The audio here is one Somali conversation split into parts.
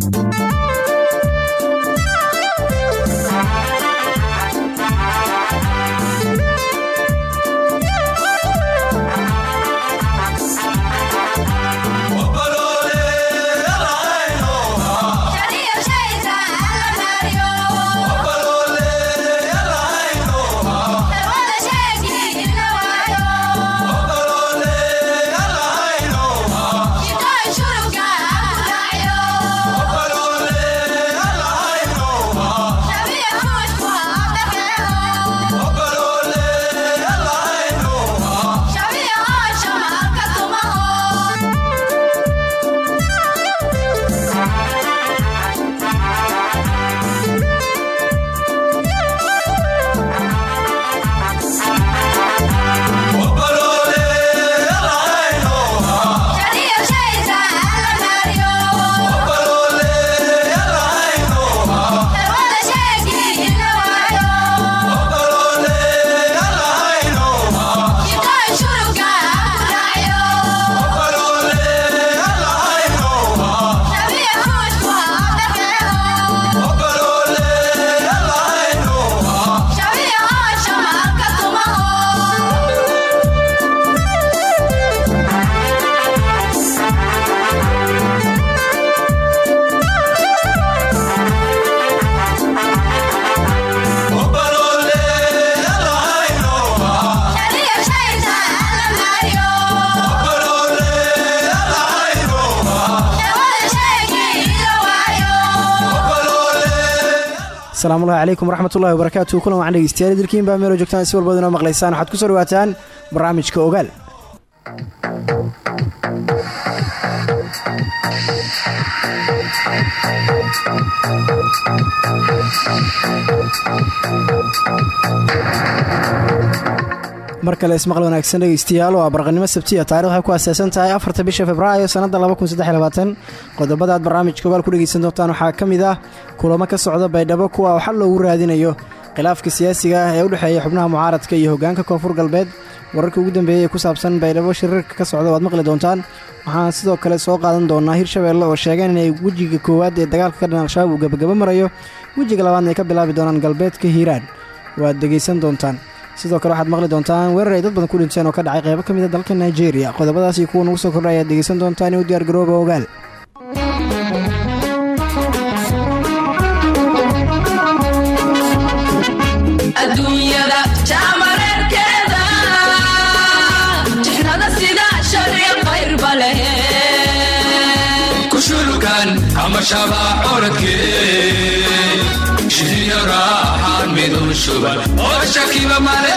asalaamu ullahi calaykum waraxmatullahi wabarakaatu kulan wacan dhegeystayaal idilkiin baa meelo joogtaan si walbad inoo maqlaysaan. Waxaad ku soo dhawaataan barnaamijka ogaal mar kale ismaqal wanaagsan dhegeystayaal waa barqanimo sabtiya taarikh waxay ku aasaasan tahay afarta bisha februaayo sannadda qodobada aad barnaamijka ogaal ku dhegeysan doontaan waxaa ka mid ah kulamo ka socda baydhabo kuwa oo xal loogu raadinayo khilaafka siyaasiga ah ee u dhexeeya xubnaha mucaaradka iyo hoggaanka koonfur galbeed. Wararka ugu dambeeyey ee ku saabsan baydhabo shirarka ka socda waad maqli doontaan. Waxaan sidoo kale soo qaadan doonaa hirshabeelle oo sheegeen inay wejiga koowaad ee dagaalka ka dhan al-shabaab uu gebagabo marayo wejiga labaadna ka bilaabi doonaan galbeedka hiiraan. Waad dhegaysan doontaan sidoo kale waxaad maqli doontaan weerar ay dad badan ku dhinteen oo ka dhacay qaybo ka mid a dalka nigeria. Qodobadaas iyo kuwa nagu soo kordha ayaad dhegaysan doontaan inuu diyaar garooba ogaal. Adduunyada jaamareerkeeda jixnada shihiyo raaxaan midun shuban oo shakiba male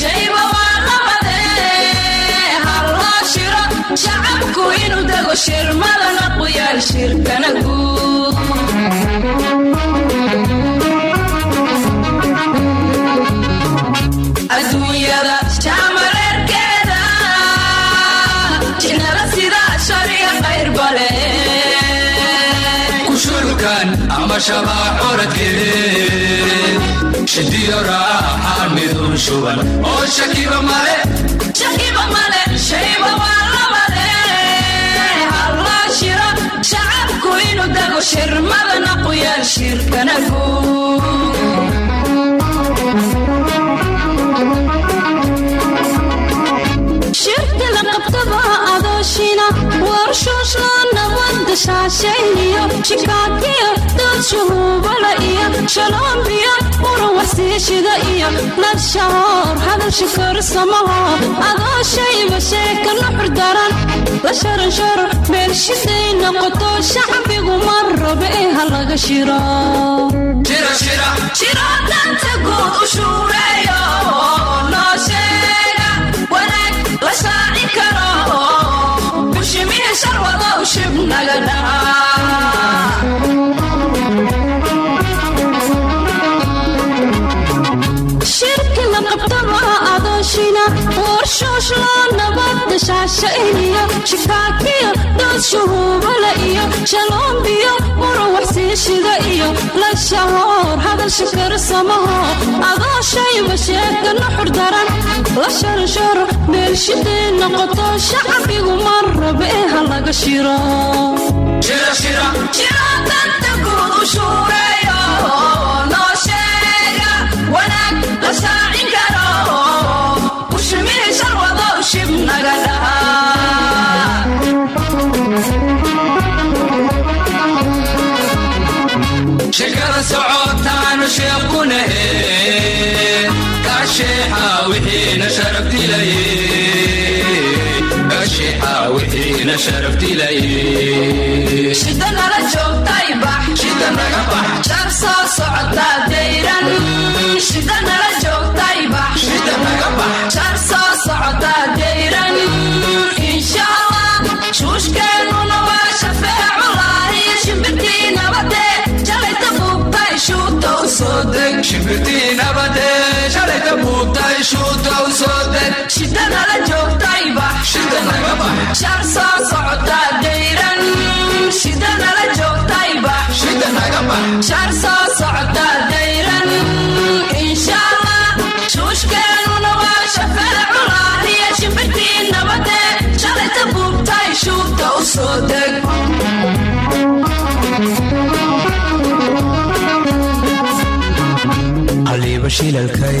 shayba waa labade halloo shiro shacabku inuu dego shirmadana quyaal shirkana guud kushulukan ama shaba oradkee shihiyo raaxaan midun shuban oo shakiba male shacabku inuu dego shirmadana quyaal shirkana guud shirka la qabtaba adooshina warshooshla shikaakiyo dad shuhuubala iyo shaloombiyo uruwarsiishida iyo nadshahoor hadalsha karsamaho adooshayba sheeka nuxur daran la sharansharo meelshiday noqoto shacbigu ma rabe ee ha laga shiro shira. Shira shiro danta guud u shuureeyo noo sheega wanaag la shaaci karo. Shib naga dhaha shirki la qabtaba adooshina warshooshla nabada shaashayniyo shikaakiyo dood shuhuubala iyo shaloombiyo muruwaxsiishida iyo lashahoor hadalsha karsamaho adooshayba sheeka nuxur daran la sharansharo meelshiday noqoto shacbigu ma rabe ha laga shiro shira socotaanu sheekunahe kasheexa wixiina sharaf dilaye kasheexa wixiina sharaf dilaye shida nala joogtay bax shida naga bax jar soo socotaa dayran shida nala joogtay bax shida naga bax jar soo socotaa nala joogtay bax shida naga bax jar soo socotaa dayran. Shida nala joogtay bax shida naga bax shar soo socotaa dayran. Insha allah shuushkeennuna waa shafeecu laahiyo shimbirtii nabade shalayta buubtay shuuta u soo deg. Haliiba shilalkay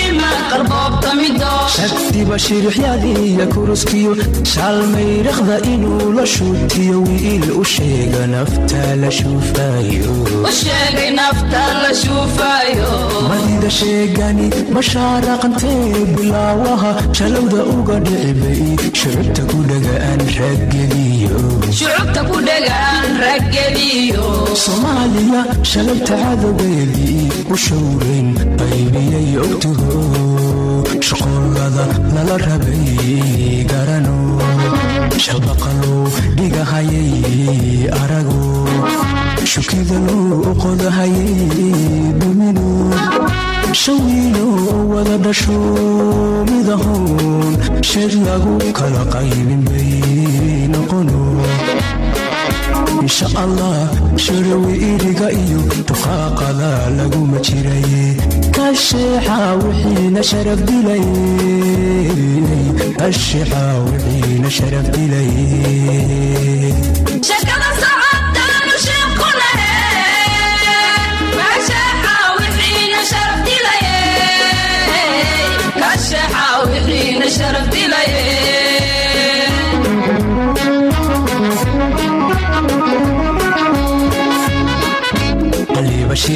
shagtiba shirixyadiiya kuruskiyo shaalmayrakhda inuu la shuutiyo wiil u sheega nafta la shuufayo madida sheegani mashaaraqantee bilaawaha shalowda uga dhicibay shucubta ku dhagaan raggediyo. Soomaaliya shalabta cadowgeedii u showrayn qaybiyay ogtaho shaqoolada lala rabay garano. Shabaqalow dhigahayay arago. Shukidaluu qodahayay dumino. Shawiilo wada dhasho midahoon sheed lagu kala qaybin bay noqono insha allah sharawi iriga iyo duqaaqada laguma jiraye. Kasheexa wixiina sharaf dilay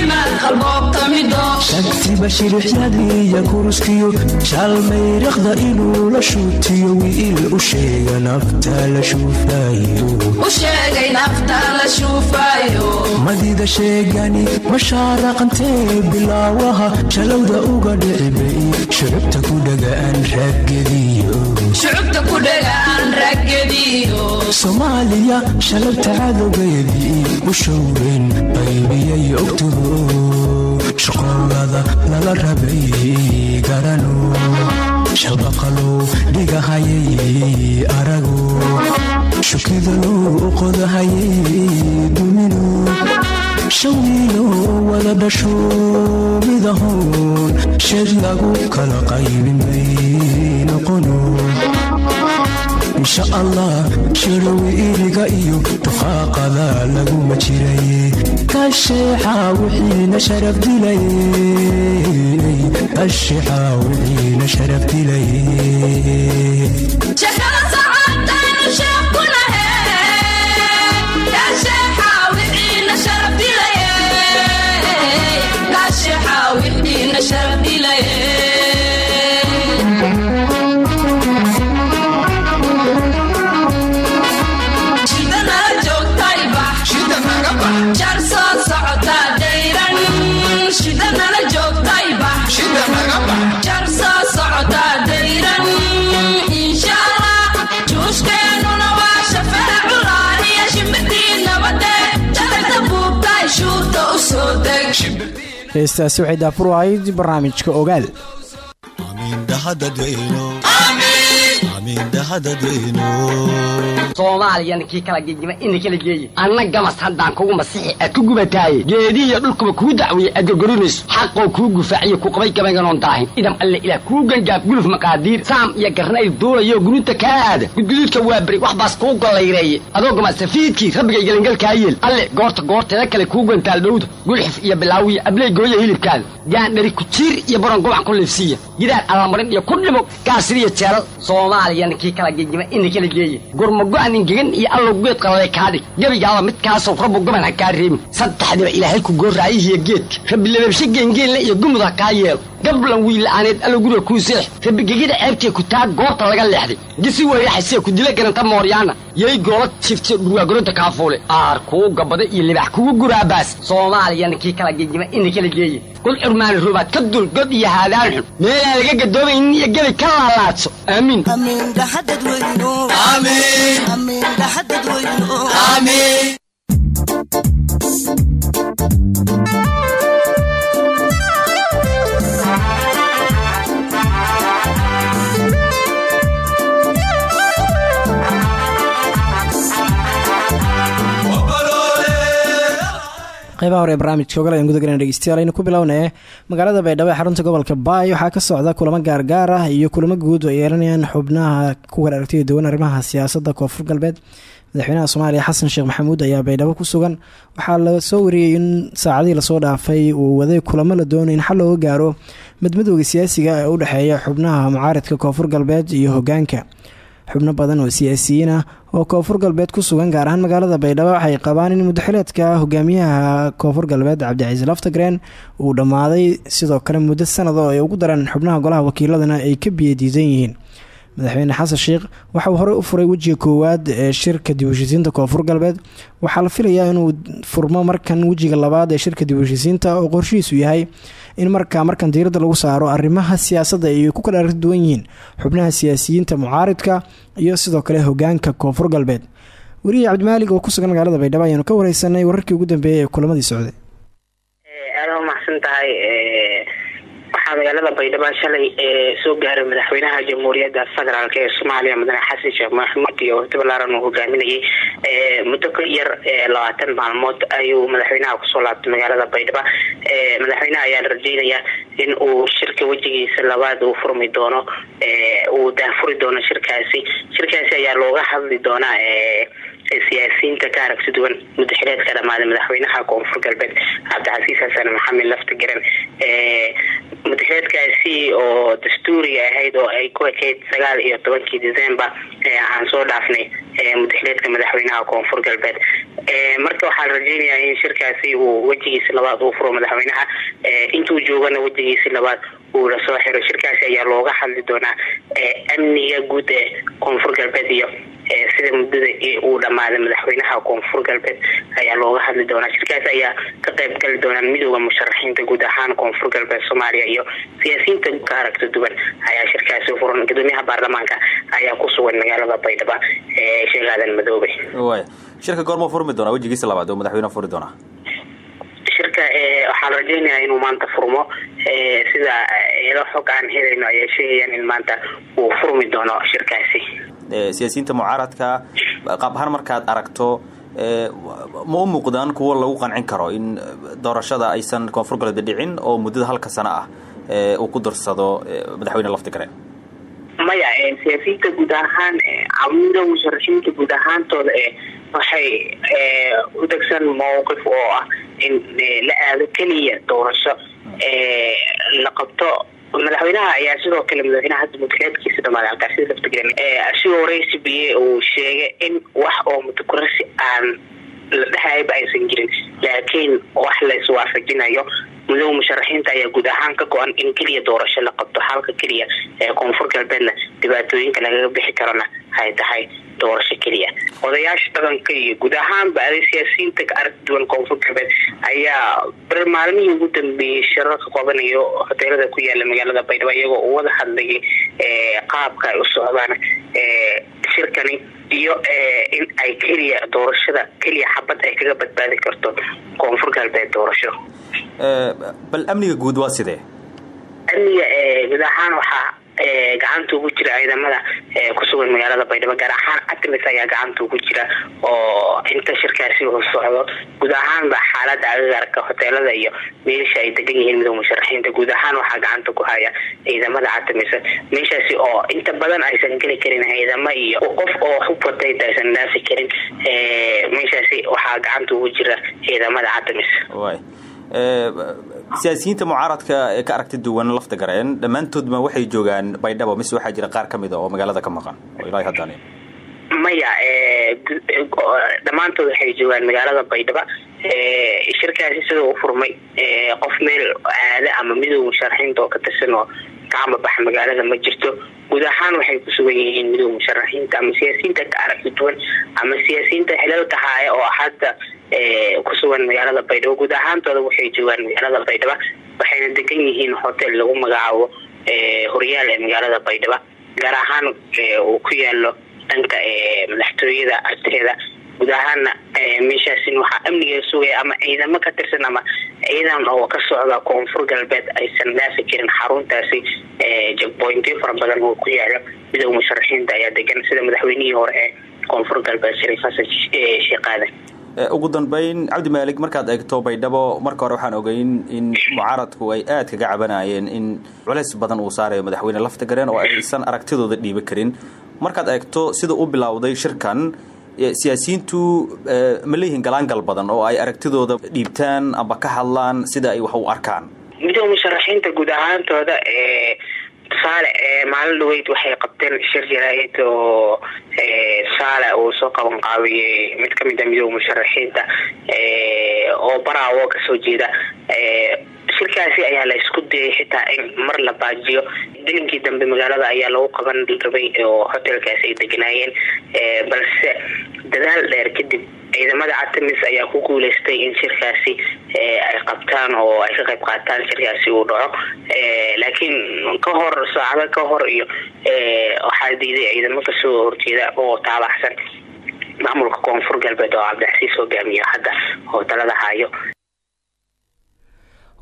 shuushaan ku yimaad qalboobta mido shagtiba shirixyadiiya kuruskiyo shaalmayrakhda inuu la shuutiyo wiil u sheega naftaa la sheegani mashaaraqantee bilaawaha shalowda uga dhicibay shucubta ku dhagaan raggediyo soomaaliya shalabta cadowgeedii u showrayn qaybiyay ogtaho shaqoolada lala rabay garano shabaqalow dhigahayay arago. Shukidaluu qodahayay dumino. Shawiilo wada dhasho midahoon sheed lagu kala qaybin bay noqono insha allah sharawi iriga iyo duqaaqada laguma sharaf dilay. Kasheexa wixiina sharaf dilay heestaasi waxay daafur ahayd barnaamijka ogaal soomaaliyana kii kala gegima ina kala geeyi. Anna gamas haddaan kugu masixi aad ku gubataaye geedihiyo dhulkuba kuu dacweeye aad gorgorinayso xaqoo kuu gufaaciyo ku qabay gabaynganoon daahin idam alle ilaah kuu gangaab guluf maqaadiir. Saam iyo garnayl duulayo guruuta kaa aada. Gudguduudka waa beri wax baas kuu gollayreeye. Adoo gamasafiidkii rabbigay gelangalkaa yeel alle goorta goorteeda kale kuu gantaal dhowda gulxif iyo bilaawiya abley gooya hilibkaada gaandhari kujiir iyo baron gobac ku liifsiiya gidaar allamarin iyo ku dhimo gaasiriyo jeelal soomaaliyana kii kala gegima ina kala geeye gurmago-an ingegan iyo allow geed qalalay kaadhig gebigaaba midkaasoo rabbu goban ha kaa reebin saddexdiba ilaahay ku gooraayihiyo geedka rabbi lababshe geengeenle iyo gumud ha kaa yeelo gablan wiila'aaneed allow guriga kuu seex rabbi gegida ceebtee ku taag goorta laga leexday gisi weyraxasee ku dila garanta mooryaana yay goola jifte dhurwaagoronta kaafuule aar kuu gabada iyo libax kugu guraabaas soomaaliyana kii kala gegima ina kala geeye kul curmaani rubaad ka dul god iyo haadaan xun meelaan laga gadoomaynin iyo gebi ka laalaadso aamiin qaybaha hore ee barnaamijka ogal ayaan guda galana dhegeystayaal aynu ku bilownee magaalada baydhabo ee xarunta gobolka baay waxaa ka socda kulamo gaargaar ah iyo kulamo guud oo ay yeelanayaan xubnaha ku kala aragtida duwan arrimaha siyaasadda koonfur galbeed. Madaxweynaha soomaaliya xasan sheekh maxamuud ayaa baydhabo ku sugan. Waxaa la soo wariyey in saacadihii la soo dhaafay uu waday kulamo la doonay in xal looga gaaro madmadowga siyaasiga ee u dhexeeya xubnaha mucaaridka koonfur galbeed iyo hogaanka xubno badan oo siyaasiyiin ah oo koonfur galbeed ku sugan gaar ahaan magaalada baydhabo waxay qabaan in mudaxileedka hogaamiyaha koonfur galbeed cabdicasiis laftagreen uu dhammaaday. Sidoo kale muddo sanado ay ugu dareen xubnaha golaha wakiiladana ay ka biyadiidan yihiin. Madaxweyne xasan sheekh waxa uu horey u furay wejiga koowaad ee shirka dib heshiisiinta koonfur galbeed. Waxaa la filayaa inuu furmo markan wejiga labaad ee shirka dib heshiisiinta oo qorshihiisu yahay in markaa markan diiradda lagu saaro arrimaha siyaasadda ay ku kala duwan yihiin xubnaha siyaasiyiinta mucaaridka iyo sidoo kale hogaanka koonfur galbeed. Weriye cabdimaalig oo ku sugan magaalada baydhabo ayaanu ka wareysanay wararkii ugu dambeeyey ee kulamadii socday tahay waxaa magaalada baydhabo shalay soo gaaray madaxweynaha jamhuuriyadda federaalk ee soomaaliya mudane xasan sheekh maxamuud iyo wafdi ballaaran uu hogaaminayay muddo ka yar labaatan maalmood ayuu madaxweynaha ku soo laabtay magaalada baydhabo madaxweynaha ayaa la rajeynaya in uu shirka wejigiisa labaad uu furmi doono uu daafuri doono shirkaasi. Shirkaasi ayaa looga hadli doonaa siyaasiyiinta ka aragti duwan mudaxileedka dhamaaday madaxweynaha koonfur galbeed cabdicasiis xasan maxamed laftigaran mudaxileedkaasi oo dastuuriga ahayd oo ay ku ekayd sagaal iyo tobankii december aan soo dhaafnay mudaxileedka madaxweynaha koonfur galbeed. Marka waxaa la rajeynayaa in shirkaasi uu wejigiisi labaad uu furo madaxweynaha intuu joogana wejigiisi labaad uu la soo xiro. Shirkaasi ayaa looga hadli doonaa amniga guud ee koonfur galbeed iyo sida muddada uu dhammaaday madaxweynaha koonfur galbeed ayaa looga hadli doonaa. Shirkaasi ayaa ka qayb gali doonaa midooda musharaxiinta guud ahaan koonfur galbeed soomaaliya iyo siyaasiyiinta ka aragta duwan ayaa shirkaasi furan. Gudoomiyaha baarlamaanka ayaa ku sugan magaalada baydhabo ee sheekh aadan madoobe. Shirka goormuu furmi doonaa? Wejigiisa labaad oo madaxweyne furi doonaa? Shirka waxaa la rajeynayaa inuu maanta furmo sida ilo xog aan helayno ayay sheegayaan in maanta uu furmi doono shirkaasi siyaasiyiinta mucaaradka qaab ahaan markaad aragto ma u muuqdaan kuwo lagu qancin karo in doorashada aysan koonfur galbeed dhicin oo muddada halka sano ah uu ku darsado madaxweyne laftigareen maya siyaasiyiinta guud ahaan camida musharaxiinta guud ahaantooda waxay u degsan mowqif oo ah in la aado keliya doorasho la qabto madaxweynaha ayaa sidoo kale madaxweynaha hadda mudaxileedkiisa dhamaaday cabdicasiis laftigaran asigoo raysibiye uu sheegay in wax oo mudakurasi aan la dhehayba aysan jirin laakiin wax la mudooba musharaxiinta ayaa guud ahaan ka go-an in keliya doorasho la qabto. Halka keliya ee koonfur galbeedna dhibaatooyinka lagaga bixi karona ay tahay doorasho keliya. Odayaasha dhaqanka iyo guud ahaanba aday siyaasiyiinta ka aragti duwan koonfur galbeed ayaa bar maalmihii ugu dambeeyey shirarka qabanayo hoteelada ku yaalla magaalada baydhabo iyagoo u wada hadlayay qaabka ay u socdaan shirkani iyo in ay keliya doorashada keliya xabad ay kaga badbaadi karto koonfur galbeed doorasho bal amniga guud waa sidee? Amniga guud ahaan waxaa gacanta ugu jira ciidamada kusugan magaalada baydhabo gaar ahaan atamis ayaa gacanta ugu jira oo inta shirkaasi uu socdo. Guud ahaanba xaalada agagaarka hoteelada iyo meesha ay degan yihiin midooda musharaxiinta guud ahaan waxaa gacanta ku haya ciidamada atamis meeshaasi oo inta badan aysan geli karin ciidamo iyo qof oo hubwatayd aysan dhaafi karin meeshaasi waxaa gacanta ugu jira ciidamada atamis siyaasiyiinta mucaaradka ee ka aragti duwan lafta gareen dhammaantoodma waxay joogaan baydhabo mise waxaa jira qaar ka mid a oo magaalada ka maqan oo ilaa haddaan maya dhammaantood waxay joogaan magaalada baydhabo. Shirkaasi sida u furmay qof meel aada ama midooda musharaxiinta oo ka tirsan oo kacamba bax magaalada ma jirto. Guud ahaan waxay ku sugan yihiin midooda musharaxiinta ama siyaasiyiinta ka aragti duwan ama siyaasiyiinta xilalka haaya oo hadda kusugan magaalada baydhabo. Guud ahaantooda waxay joogaan magaalada baydhabo waxayna degan yihiin hotel lagu magacaabo horyaal ee magaalada baydhabo gaar ahaan uu ku yaalo dhanka madaxtooyada agteeda guud ahaana meeshaasin waxaa amniga sugaya ama ciidamo ka tirsan ama ciidan oo ka socda koonfur galbeed aysan dhaafi karin xaruntaasi jagboyntiyo fara badan oo ku yaalo. Midooda musharaxiinta ayaa degan sida madaxweynihii hore ee koonfur galbeed shariif xasan sheekh aadan ugu dambeyn cabdi maalig markaad eegto baydhabo marka hore waxaan ogeyn in mucaaradku ay aad kaga cabanayeen in culeys badan uu saarayo madaxweyne lafta gareen oo aysan aragtidooda dhiiba karin. Markaad eegto sida u bilowday shirkan siyaasiyiintu ma leeyihiin galaangal badan oo ay aragtidooda dhiibtaan amba ka hadlaan sida ay wax u arkaan? Midooda musharaxiinta guud ahaantooda tusaale maalin dhaweyd waxay qabteen shir jaraa'id oo tusaale uu soo qaban qaabiyey mid ka mid a midooda musharaxiinta oo baraawo ka soo jeeda shirkaasi ayaa la isku dayay xitaa in mar la baajiyo. Dalinkii dambe magaalada ayaa lagu qaban rabay oo hotelkaasi ay deganaayeen balse dadaal dheer kadib ciidamada atamis ayaa ku guuleystay in shirkaasi ay qabtaan oo ay ka qayb qaataan shirkaasi uu dhaco. Laakiin ka hor saacado ka hor iyo waxaa diiday ciidamo ka soo horjeeda oo taabaxsan. Maamulka koonfur galbeed oo cabdixasiis hogaamiyo hadda hootalada hayo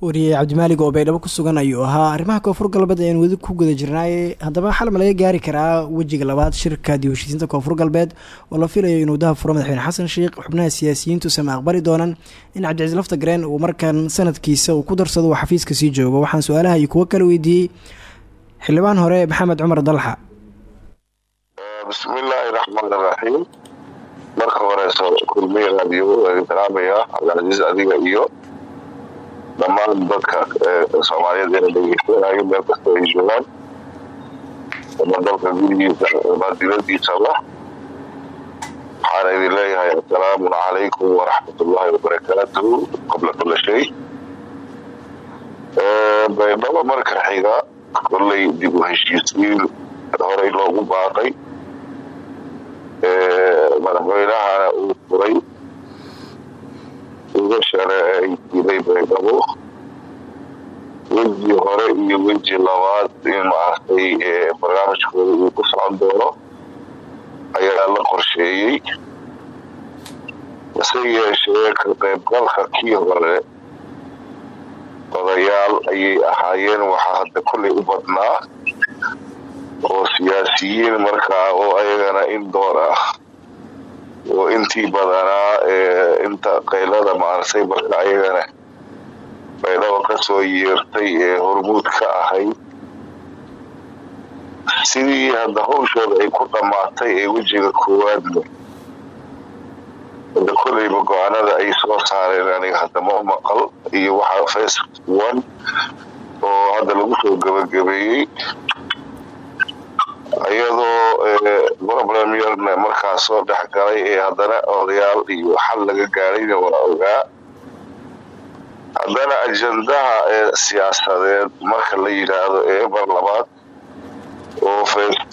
wariye cabdimaalig oo baydhabo ku sugan ayuu ahaa arrimaha koonfur galbeed ayaan weli ku guda jirnaaye haddaba xal ma laga gaari karaa wejiga labaad shirka dib heshiisiinta koonfur galbeed oo la filayo inuu daha furo madaxweyne xasan sheikh xubnaha siyaasiyiintu sama aqbali doonaan in cabdicasiis lafta gareen uu markan sanadkiisa uu ku darsado uu xafiiska sii joogo. Waxaan su'aalaha iyo kuwo kala weydiiyey. Xildhibaan hore maxamed cumar dalxa. Bismillaahi raxmaan iraxiim marka horeyso kulmiya raadiyo waan salaamayaa cabdicasiis adiga iyo dhammaan dadka soomaaliyeed ee dhegeysanayo meel kasta ay joogaan ama dalka gudihiisa ama dibadiisaba waxaana idin leeyahay assalaamu calaykum waraxmatullaahi wabarakaatuhu qabla kula shay baydhabo marka xiga kolley dib u heshiisiin horey loogu baaqay madaxweynahana uu furay ugashana ay jiray baydhabo weji hore iyo weji labaad maaragtay barnaamijkooda uu ku socon doono ayaa la qorsheeyey. Hase yeeshee ka qaybgalka kii hore odayaal ayay ahaayeen waxaa hadda kolley u badnaa oo siyaasiyiin markaa oo ayagana in door ah oo intii badanaa inta qaylada maaragtay marka ayagana baydhabo ka soo yeertay ee hormuud ka ahayd sidii hadda hawshooda ay ku dhammaatay ee wejiga koowaadna hadda kolleyba go'aanada ay soo saareen aniga hadda ma maqal. Iyo waxaa first one oo hadda lagu soo gabagabeeyey. Iyadoo problem yarna markaas soo dhex galay ee haddana odayaal iyo xal laga gaarayna waa ogaa haddana ajandaha ee siyaasadeed marka la yidhaahdo ee bar labaad oo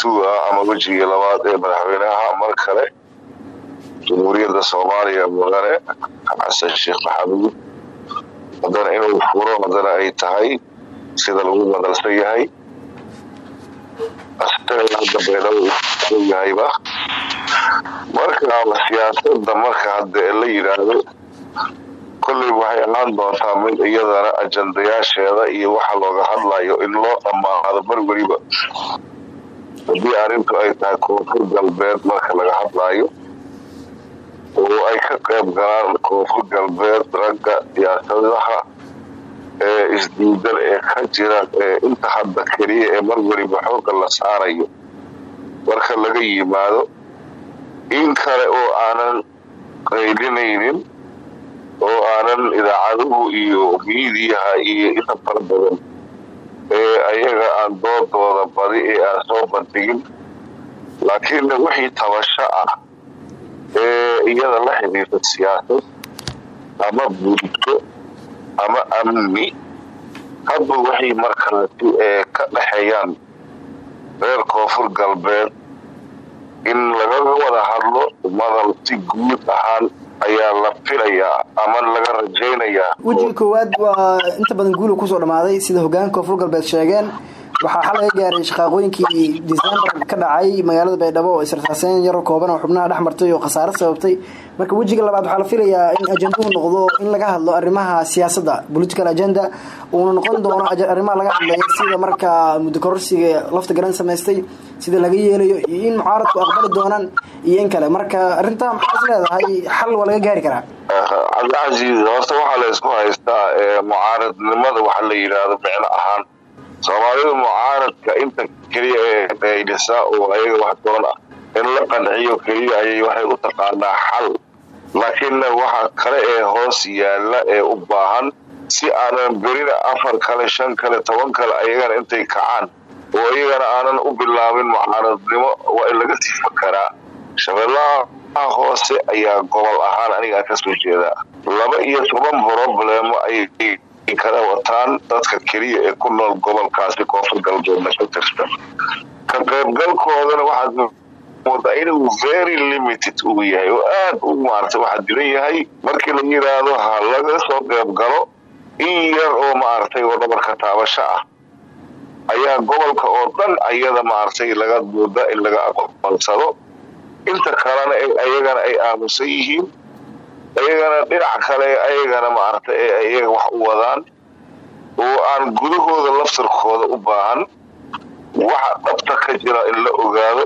two ah ama wejigii labaad ee madaxweynaha mar kale jamhuuriyadda soomaaliya mudane xasan sheekh maxamuud haddana inuu furo haddana ay tahay sida lagu madalsan yahay. Asaga hadda baydhabo uu yahayba. Marka siyaasada marka hadda la yidhaahdo kolley waxay ahaan doontaa mid iyadana ajandayaasheeda iyo waxa looga hadlayo in loo dhammaado mar weliba. Haddii arrintu ay tahay koonfur galbeed marka laga hadlayo oo ay ka qayb galaan koonfur galbeed ragga siyaasadaha ee isdiidan ee ka jira ee inta hadda keliya ee mar weliba xooga la saarayo marka laga yimaado in kale oo aanan qaylinaynin oo aanan idaacaduhu iyo miidiyaha iyo inta fara badan ee ayaga aan doodooda badi ee aan soo bandhigin. Laakiin wixii tabasho ah ee iyada la xidhiirta siyaasad ama bulsho ama amni hadba waxay markaasi ee ka dhexeeyaan reer koonfur galbeed in lagaga wada hadlo madal si guud ahaan ayaa la filayaa ama laga rajaynayaa. Wejiga koowaad waa inta badan guula ku soo dhammaaday sida hogaanka koonfur galbeed sheegeen. Waxaa xal gaaray shaqaaqooyinkii december ka dhacay magaalada baydhabo oo israsaaseyn yaro kooban oo xubnaha dhex martay oo khasaare sababtay marka wejiga labaad waxaa la filayaa in ajenduhu noqdo in laga hadlo arrimaha siyaasadda political agenda. Uuna noqon doono arrimaha laga hadlaya sida marka muddo kororsiga lafta garan samaystay sida laga yeelayo iyo in mucaaradku aqbali doonaan iyo in kale. Marka arrintaa maxaa is leedahay xal waa laga gaari karaa. Cabdicasiis horta waxaa la isku haystaa mucaaradnimada waxa la yidhaahdo micno ahaan. Soomaalidu mucaaradka inta keliya ee qaydhisa oo ayaga wax doon ah. In la qanciyo keliya ayay waxay u taqaanaa xal laakiinna waxa kale ee hoos yaalla ee u baahan si aanan berina afar kale shan kale toban kale ayagana intay kacaan oo iyagana aanan u bilaabin mucaaradnimo waa in laga sii fakaraa shabeellaha hoose ayaa gobol ahaan aniga ka soo jeedaa laba iyo toban broblemo ayay kala wataan dadka keliya ee ku nool gobolkaasi koonfur tirsan ka qaybgalkoodana waxaad moodaa inuu very limited uu yahay oo aad u maarata waxaa diran yahay. Markii la yidhaahdo ha laga soo qayb galo in yar oo maaragtay oo dhabarka taabasho ah. Ayaa gobolka oo dhan ayada maaragtay laga mooda in laga aqoonsado. Inta kalena ayagana ay aamusan yihiin. Ayagana dhinac kale ayagana maaragta ee ayaga wax u wadaan. Oo aan gudahooda laftarkooda u baahan. Waxa dhabta ka jira in la ogaado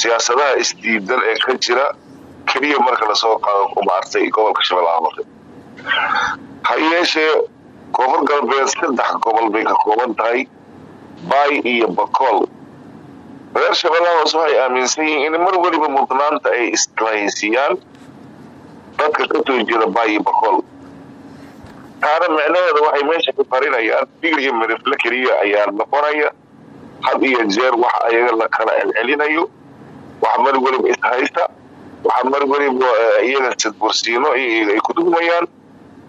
siyaasadaha isdiidan ee ka jira keliya marka la soo qaado maaragtay gobolka shabeellaha hoose ha yeeshee koonfur galbeed saddex gobol bay ka kooban tahay baay iyo bakool. Reer shabeellaha hoose waxay aaminsan yihiin in mar weliba mudnaanta ay islahaysiyaan dadka ka soo jeeda baayi bakool. Taana micnaheeda waxay meesha ku qarinayaan digir iyo mirifle keliya ayaa noqonaya had iyo jeer wax ayaga la kala celcelinayo wax mar weliba ishaysta waxa mar weliba iyaga sidbursiino ay ku dugmayaan.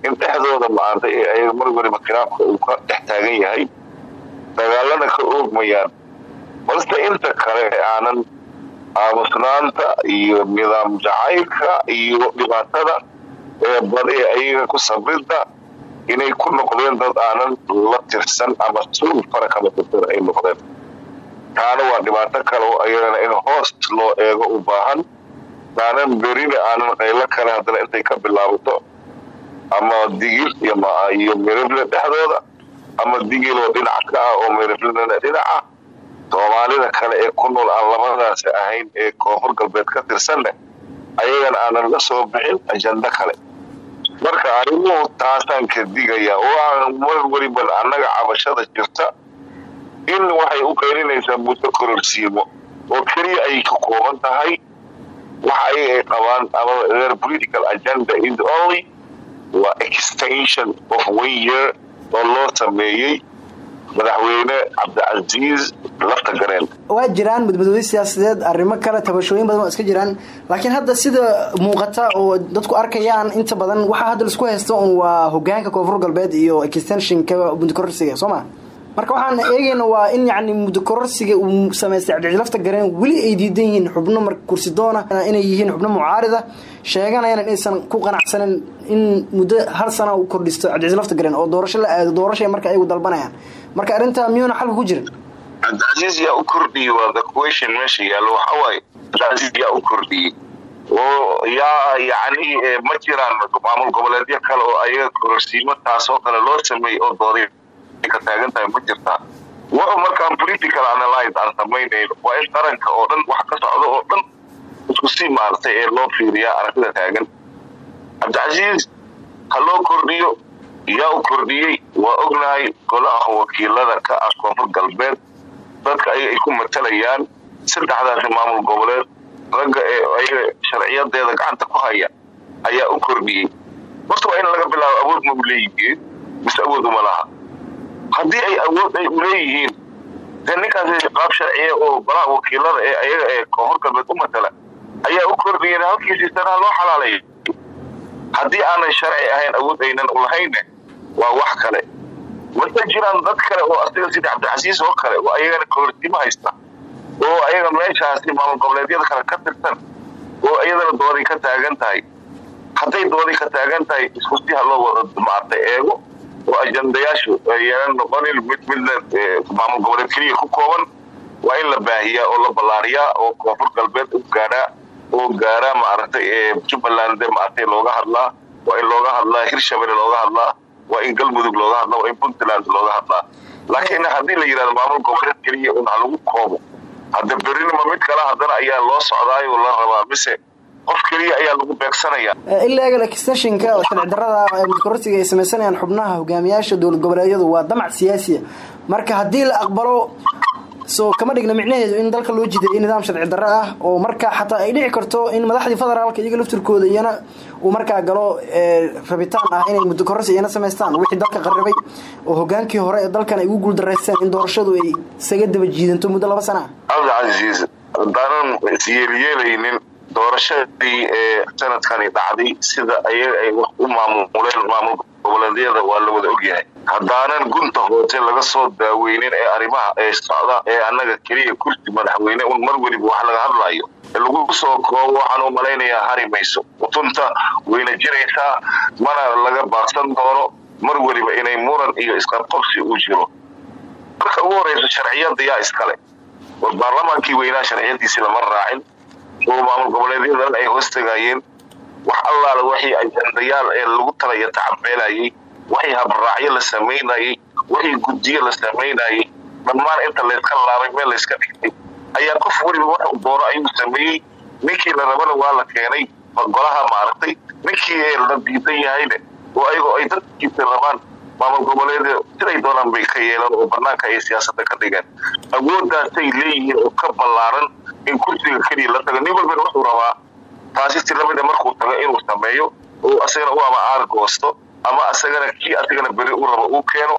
In dhexdooda maanta ayaga mar weliba khilaafka uu ka dhex taagan yahay dagaalana ka oogmayaan. Balse inta kale aanan aamusnaanta iyo nidaam jacaylka iyo dhibaatada ee bad ee ayaga ku sabridda inay ku noqdeen dad aanan la tirsan ama suul fara kama tirsan ay noqdeen taana waa dhibaato kale oo ayagana in hoos loo eego u baahan. Aanan berina aanan qaylo kale haddana intay ka bilaabato ama digil iyo mirifle dhexdooda ama digil oo dhinac ka ah oo miriflena dhinaca soomaalida kale ee ku nool aan labadaasi ahayn ee koonfur galbeed ka tirsanne ayagana aanan la soo bixin ajando kale. Marka arrimuhu taasaan ka digaya oo aan mar weliban annaga cabashada jirta in waxay u qaylinaysaa muddo kororsiimo oo keliya ay ka kooban tahay waxa ayaga ay qabaan ama their political agenda is only waa extension of one year oo loo sameeyey madaxweyne cabdicasiis lafta gareen waa jiraan mudmadooday siyaasadeed arrimo kale tabashooyin badan waa iska jiraan laakiin hadda sida muuqata oo dadku arkayaan inta badan waxaa hadda la isku haysta un waa hogaanka koonfur galbeed iyo extensionka muddo kororsiga soo ma marka waxaan eegayna waa in yacni muddo kororsiga uu samaystay cabdicasiis lafta gareen weli ay diidan yihiin xubno mar kursi doona inay yihiin xubno mucaarida. Sheeganayana inaysan ku qanacsanin in muddo hal sana uu kordhisto cabdicasiis lafta gareen oo doorasho la aado doorashay marka ayagu dalbanayaan. Marka arrintaa miyuuna xalka ku jirin? Cabdicasiis yaa u kordhiyey waa the question meesha yaallo waxaa waaye? Cabdicasiis yaa u kordhiyey oo yaa yacni ma jiraan maamul goboleedyo kale oo ayaga kororsiimo taasoo kale loo sameeyey oo dooday ka taagan tahay ma jirtaa wuxuu markaan political analyse aan samaynayno waa in qaranka oo dhan wax ka socdo oo dhan isku sii maartay ee loo fiiriyaa aragtida taagan. Cabdicasiis ha loo kordhiyo? Yaa u kordhiyey? Waa ognahay golaha wakiilada ka ah koonfur galbeed. Dadka ay ku matalayaan. Saddexdaasi maamul goboleed ragga ee ayaga sharciyadeeda gacanta ku haya ayaa u kordhiyey. Horta waa in laga bilaabo awood ma u leeyihiin mise awood uma laha haddii ay awood ay uleeyihiin dee ninkaas qaab sharciya oo golaha wakiilada ee ayaga ee koonfur galbeed u matala ayaa u kordhiyeen halkiisii sanaha loo xalaalayo haddii aanan sharci ahayn awood aynan ulahaynne waa wax kale. Mase jiraan dad kale oo asiga sida cabdicasiis oo kale oo ayagana kororsiimo haysta oo ayaga meeshaasi maamul goboleedyada kale ka tirsan oo iyadana dooday ka taagan tahay. Hadday dooday ka taagan tahay isku si ha loo wada maartay eego oo ajandayaashu yeelan noqonin mid midna maamul goboleed keliya ku kooban. Waa in la baahiyaa oo la ballaariyaa oo koonfur galbeed u gaadhaa oo gaaraa maaragtay jubbaland maaragtay looga hadlaa waa in looga hadlaa hirshabelle looga hadlaa waa in galmudug looga hadlaa waa in puntland looga hadlaa laakiin haddii la yidhahdo maamul goboleed keliya un ha lagu koobo hadda berinima mid kale haddana ayaa loo socdaayoo la rabaa mise qof keliya ayaa lagu beegsanaya ilaa egan extensionka oo sharci darada mudkororsiga ay xubnaha hogaamiyaasha dowlad goboleedyadu waa damac siyaasiya. Marka haddii la aqbalo soo kama dhigna micnaheedu in dalka loo jideeyo nidaam sharci darro ah oo marka xataa ay dhici karto in madaxdii federaalka iyaga laftirkooda iyana uu markaa galo rabitaan ah inay muddokororsi iyana samaystaan. Wixii dalka qarribay oo hogaankii hore ee dalkan ay ugu guuldaraysteen in doorashadu ay isaga daba jiidanto muddo laba sana. Ah cabdicasiis haddaanan isyeelyeelaynin doorashadii ee sanadkani dhacday sida ayaga ay wax u maamuleen maamul goboleedyada waa la wada ogyahay. Haddaanan gunta hoose laga soo daaweynin ee arrimaha ee socda ee annaga keliya kursi madaxweyne un mar weliba wax laga hadlayo. Lagu soo koobo waxaan u malaynayaa hari mayso utunta wayna jiraysaa mana laga baaqsan doono mar weliba inay muran iyo isqarqobsi uu jiro. Marka ugu horeysa sharciyada yaa iskale war baarlamaankii weynaa sharciyadiisi lama raacin oo maamul goboleedyadan ay hoos tagayeen wax allaala wixii ajandayaal ee lagu talaya tacabeelayay wixii habraacyo la samaynayay wixii guddiyo la samaynayay dhammaan inta layska laabay meel layska dhigtay. Ayaa qof weliba wax uu doono ayuu sameeyey. Ninkii la rabana waa la keenay golaha maaragtay? Ninkii la diidan yahayne oo ayagoo ay dadkiisa rabaan maamul goboleedya siday doonaan bay ka yeelaan oo banaanka ay siyaasadda ka dhigeen awooddaasay leeyihiin oo ka ballaaran in kursiga keliya la tago. Nin walbana wuxuu rabaa taasi si lamida markuu tago inuu sameeyo oo asagana u ama aar goosto ama asagana kii asagana beri u rabo uu keeno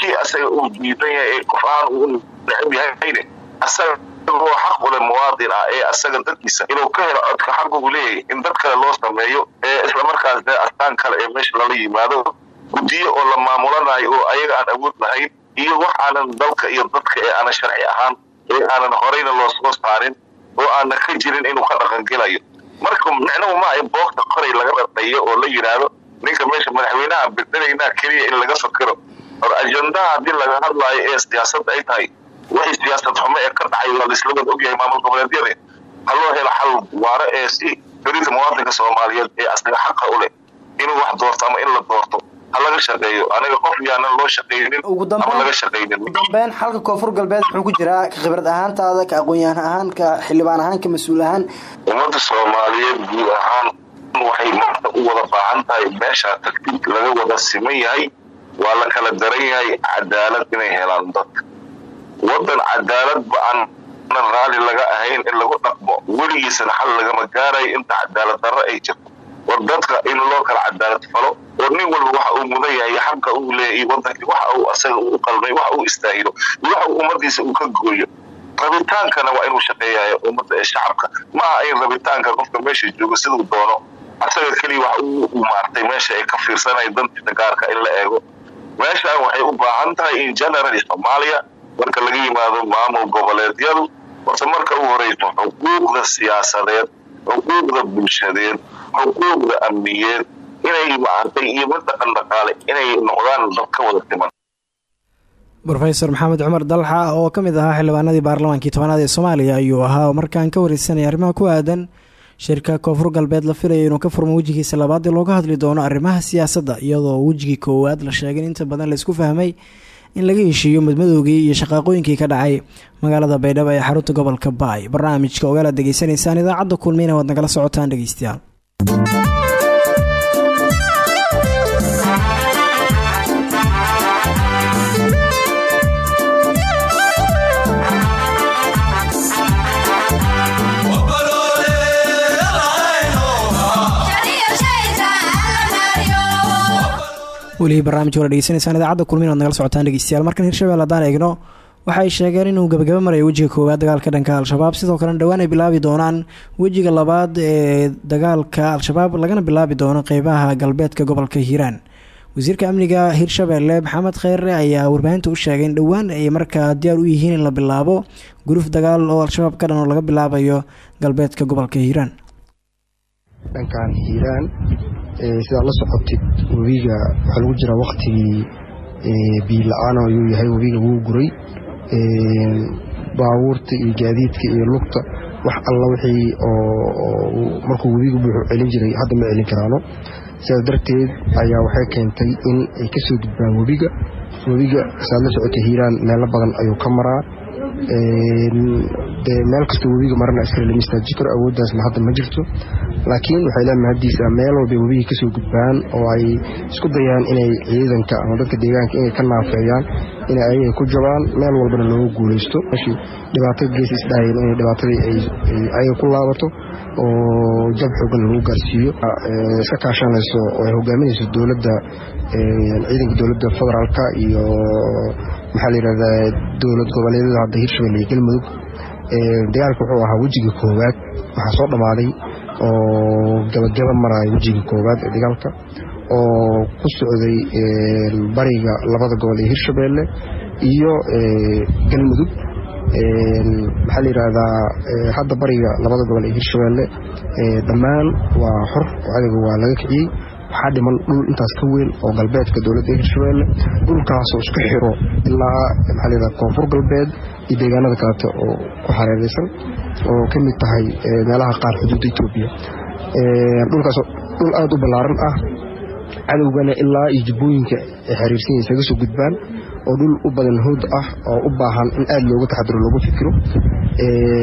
kii asaga uu diidan yahay ee qof ahaan uu necab yahayne. Asaga oo xaq ule muwaadin ah ee asaga dadkiisa inuu ka helo codka xaq uu leeyahay in dad kale loo sameeyo ee islamarkaas dee astaan kale ee meesha lala yimaado guddiyo oo la maamulanayo oo ayaga aan awood lahayn iyo wax aanan dalka iyo dadka ee aanan sharci ahaan ee aanan horeyna loo soo saarin oo aanan ka jirin inuu ka dhaqangelayo marka micnuhu ma ay boogta koray laga dhadhayo oo la yidhaahdo ninka meesha madaxweynaha bedelaynaa keliya in laga fakero or ajendaha haddii laga hadlaayo ee siyaasadda ay tahay wixii siyaasad xumo ee ka dhacay waa laisla wada ogyahay maamul goboleedyada. Ha loo helo xal waare ee si berida muwaadinka soomaaliyeed ee asaga xaqa u leh inuu wax doorto ama in la doorto ha laga shaqeeyo? Anaga qof yaanan loo shaqaynin ama laga shaqaynin ugu dambeyn xalka koonfur galbeed wuxuu ku jiraa ka khibrad ahaantaada ka aqoon-yahan ahaan ka xildhibaan ahaan ka mas'uul ahaan. Ummadda soomaaliyeed guud ahaan waxay maanta u wada baahan tahay meesha tagtiid laga wada siman yahay. Waa la kala daran yahay cadaalad inay helaan dadka wadan cadaaladba aanan raali laga ahayn in lagu dhaqmo. Weligiisana xal lagama gaarayo inta cadaalad darro ay jirto. War dadka in loo kala cadaalad falo nin walba waxa uu mudan yahay xaqa uu leeyahay wadankii waxa uu asaga u qalmay waxa uu istaahilo iyo waxa uu ummadiisa uu ka gooyo. Rabitaankana waa inuu shaqeeyayo ummadda ee shacabka. Ma aha in rabitaanka qofka meesha joogo siduu doono asaga keliya wax uu maartay meesha ay ka fiirsanayo dantiisa gaarka in la eego. Meeshaan waxay u baahan tahay in general soomaaliya marka laga yimaado maamul goboleedyadu horta marka u horeyso xuquuqda siyaasadeed xuquuqda bulshadeed xuquuqda amniyeed inay maartay iyo mid dhaqan dhaqaale inay noqdaan dad ka wada siman rofeor maxamed cumar dalxa oo ka mid ahaa xildhibaanadii baarlamaankii tobanaad ee soomaaliya ayuu ahaa markaan ka wareysanaya arrimaha ku aadan shirka koonfur galbeed la filayo inuu ka furmo wejigiisa labaad ee looga hadli doono arrimaha siyaasadda iyadoo wejigii koowaad la sheegay in inta badan la isku fahmay in laga heshiiyo madmadowgii iyo shaqaaqooyinkii ka dhacay magaalada baydhabo ee xarunta gobolka baay. Barnaamijka ogaalaad degeysanaysaan idaacadda kulmiyna waad nagala socotaan dhegeystayaal weli barnaamij wala dhegeysanaysaan idaacadda kulmin waad nagala socotaan dhegeystayaal. Markan hirshabelle haddaan eegno waxay sheegeen inuu gabagaba marayo wejiga koowaad dagaalka dhanka al-shabaab. Sidoo kalena dhowaan ay bilaabi doonaan wejiga labaad ee dagaalka al-shabaab lagana bilaabi doono qeybaha galbeedka gobolka hiiraan. Wasiirka amniga hirshabelle maxamed kheyre ayaa warbaahinta u sheegay in dhowaan ay markaa diyaar u yihiin in la bilaabo guruf dagaal oo al-shabaab ka dhan oo laga bilaabayo galbeedka gobolka hiiraan sidaad la socotid webiga waxaa lagu jiraa waktigii biyo la'aan ayuu yahay webiga wuu guray. Baabuurta iyo gaadiidka iyo lugta wax alla wixii oo markuu webiga buuxu celin jiray hadda ma celin karaano. Sidaas darteed ayaa waxay keentay in ay ka soo gudbaan webiga webiga sidaad la socotay hiiraan meelo badan ayuu ka maraa dee meel kastoo webiga marana iskale lama istaaji karo awooddaasna hadda ma jirto. Laakiin waxay leedahay haddiisa meel walbay webigii ka soo gudbaan oo ay isku dayaan inay ciidanka ama dadka deegaanka inay ka naafeeyaan inay ayaga ku jabaan meel walbana looga guuleysto. Meeshii dhibaato gees isdhahayeen inay dhibaatadii ay ayaga ku laabato oo jab xoogan lagu gaarsiiyo. Iska kaashanayso oo ay hogaaminayso dowladda ciidanka dowladda federaalka iyo maxaa la yidhahdaa dowlad goboleedyada hadda hirshabelle iyo galmudug dagaalka wuxuu ahaa wejiga koowaad. Waxaa soo dhammaaday oo gabagaba maraya wejiga koowaad ee dagaalka oo ku socday bariga labada gobol ee hirshabelle iyo galmudug maxaa la yidhaahdaa hadda bariga labada gobol ee hirshabelle dhammaan waa xor oo cadowga waa laga kiciyey waxaa dhiman dhul intaas ka weyn oo galbeedka dowladda hirshabelle dhulkaasoo isku xiro ilaa maxaa koonfur galbeed iyo deegaanada kaleeto oo ku xareeraysan oo ka mid tahay meelaha qaar xuduudda etoobiya dhulkaasoo dhul aada u ballaaran ah cadowgana ilaa iyo jubbooyinka ay xiriirsan isaga soo gudbaan oo dhul u badan hood ah oo u baahan in aada looga taxadiro loogu fikiro.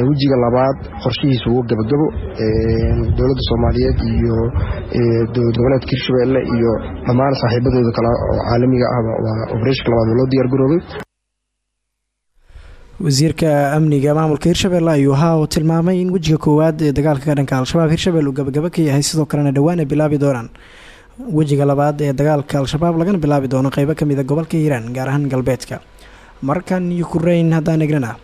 Wejiga labaad qorshihiisa uga gabagabo. Dowladda soomaaliyeed iyo dowlad goboleedka hirshabelle iyo dhammaan saaxiibadooda kale oo caalamiga ahba waa oberetionka labaad oo loo diyaar garoobay. Wasiirka amniga maamulka hirshabelle ayuu ahaa oo tilmaamay in wejiga koowaad ee dagaalka ka dhanka al-shabaab hirshabelle uu gabagaba ka yahay sidoo kalena dhowaan ay bilaabi doonaan wejiga labaad ee dagaalka al-shabaab lagana bilaabi doono qeybo ka mid a gobolka hiiraan gaar ahaan galbeedka. Markan ukrain haddaan egnana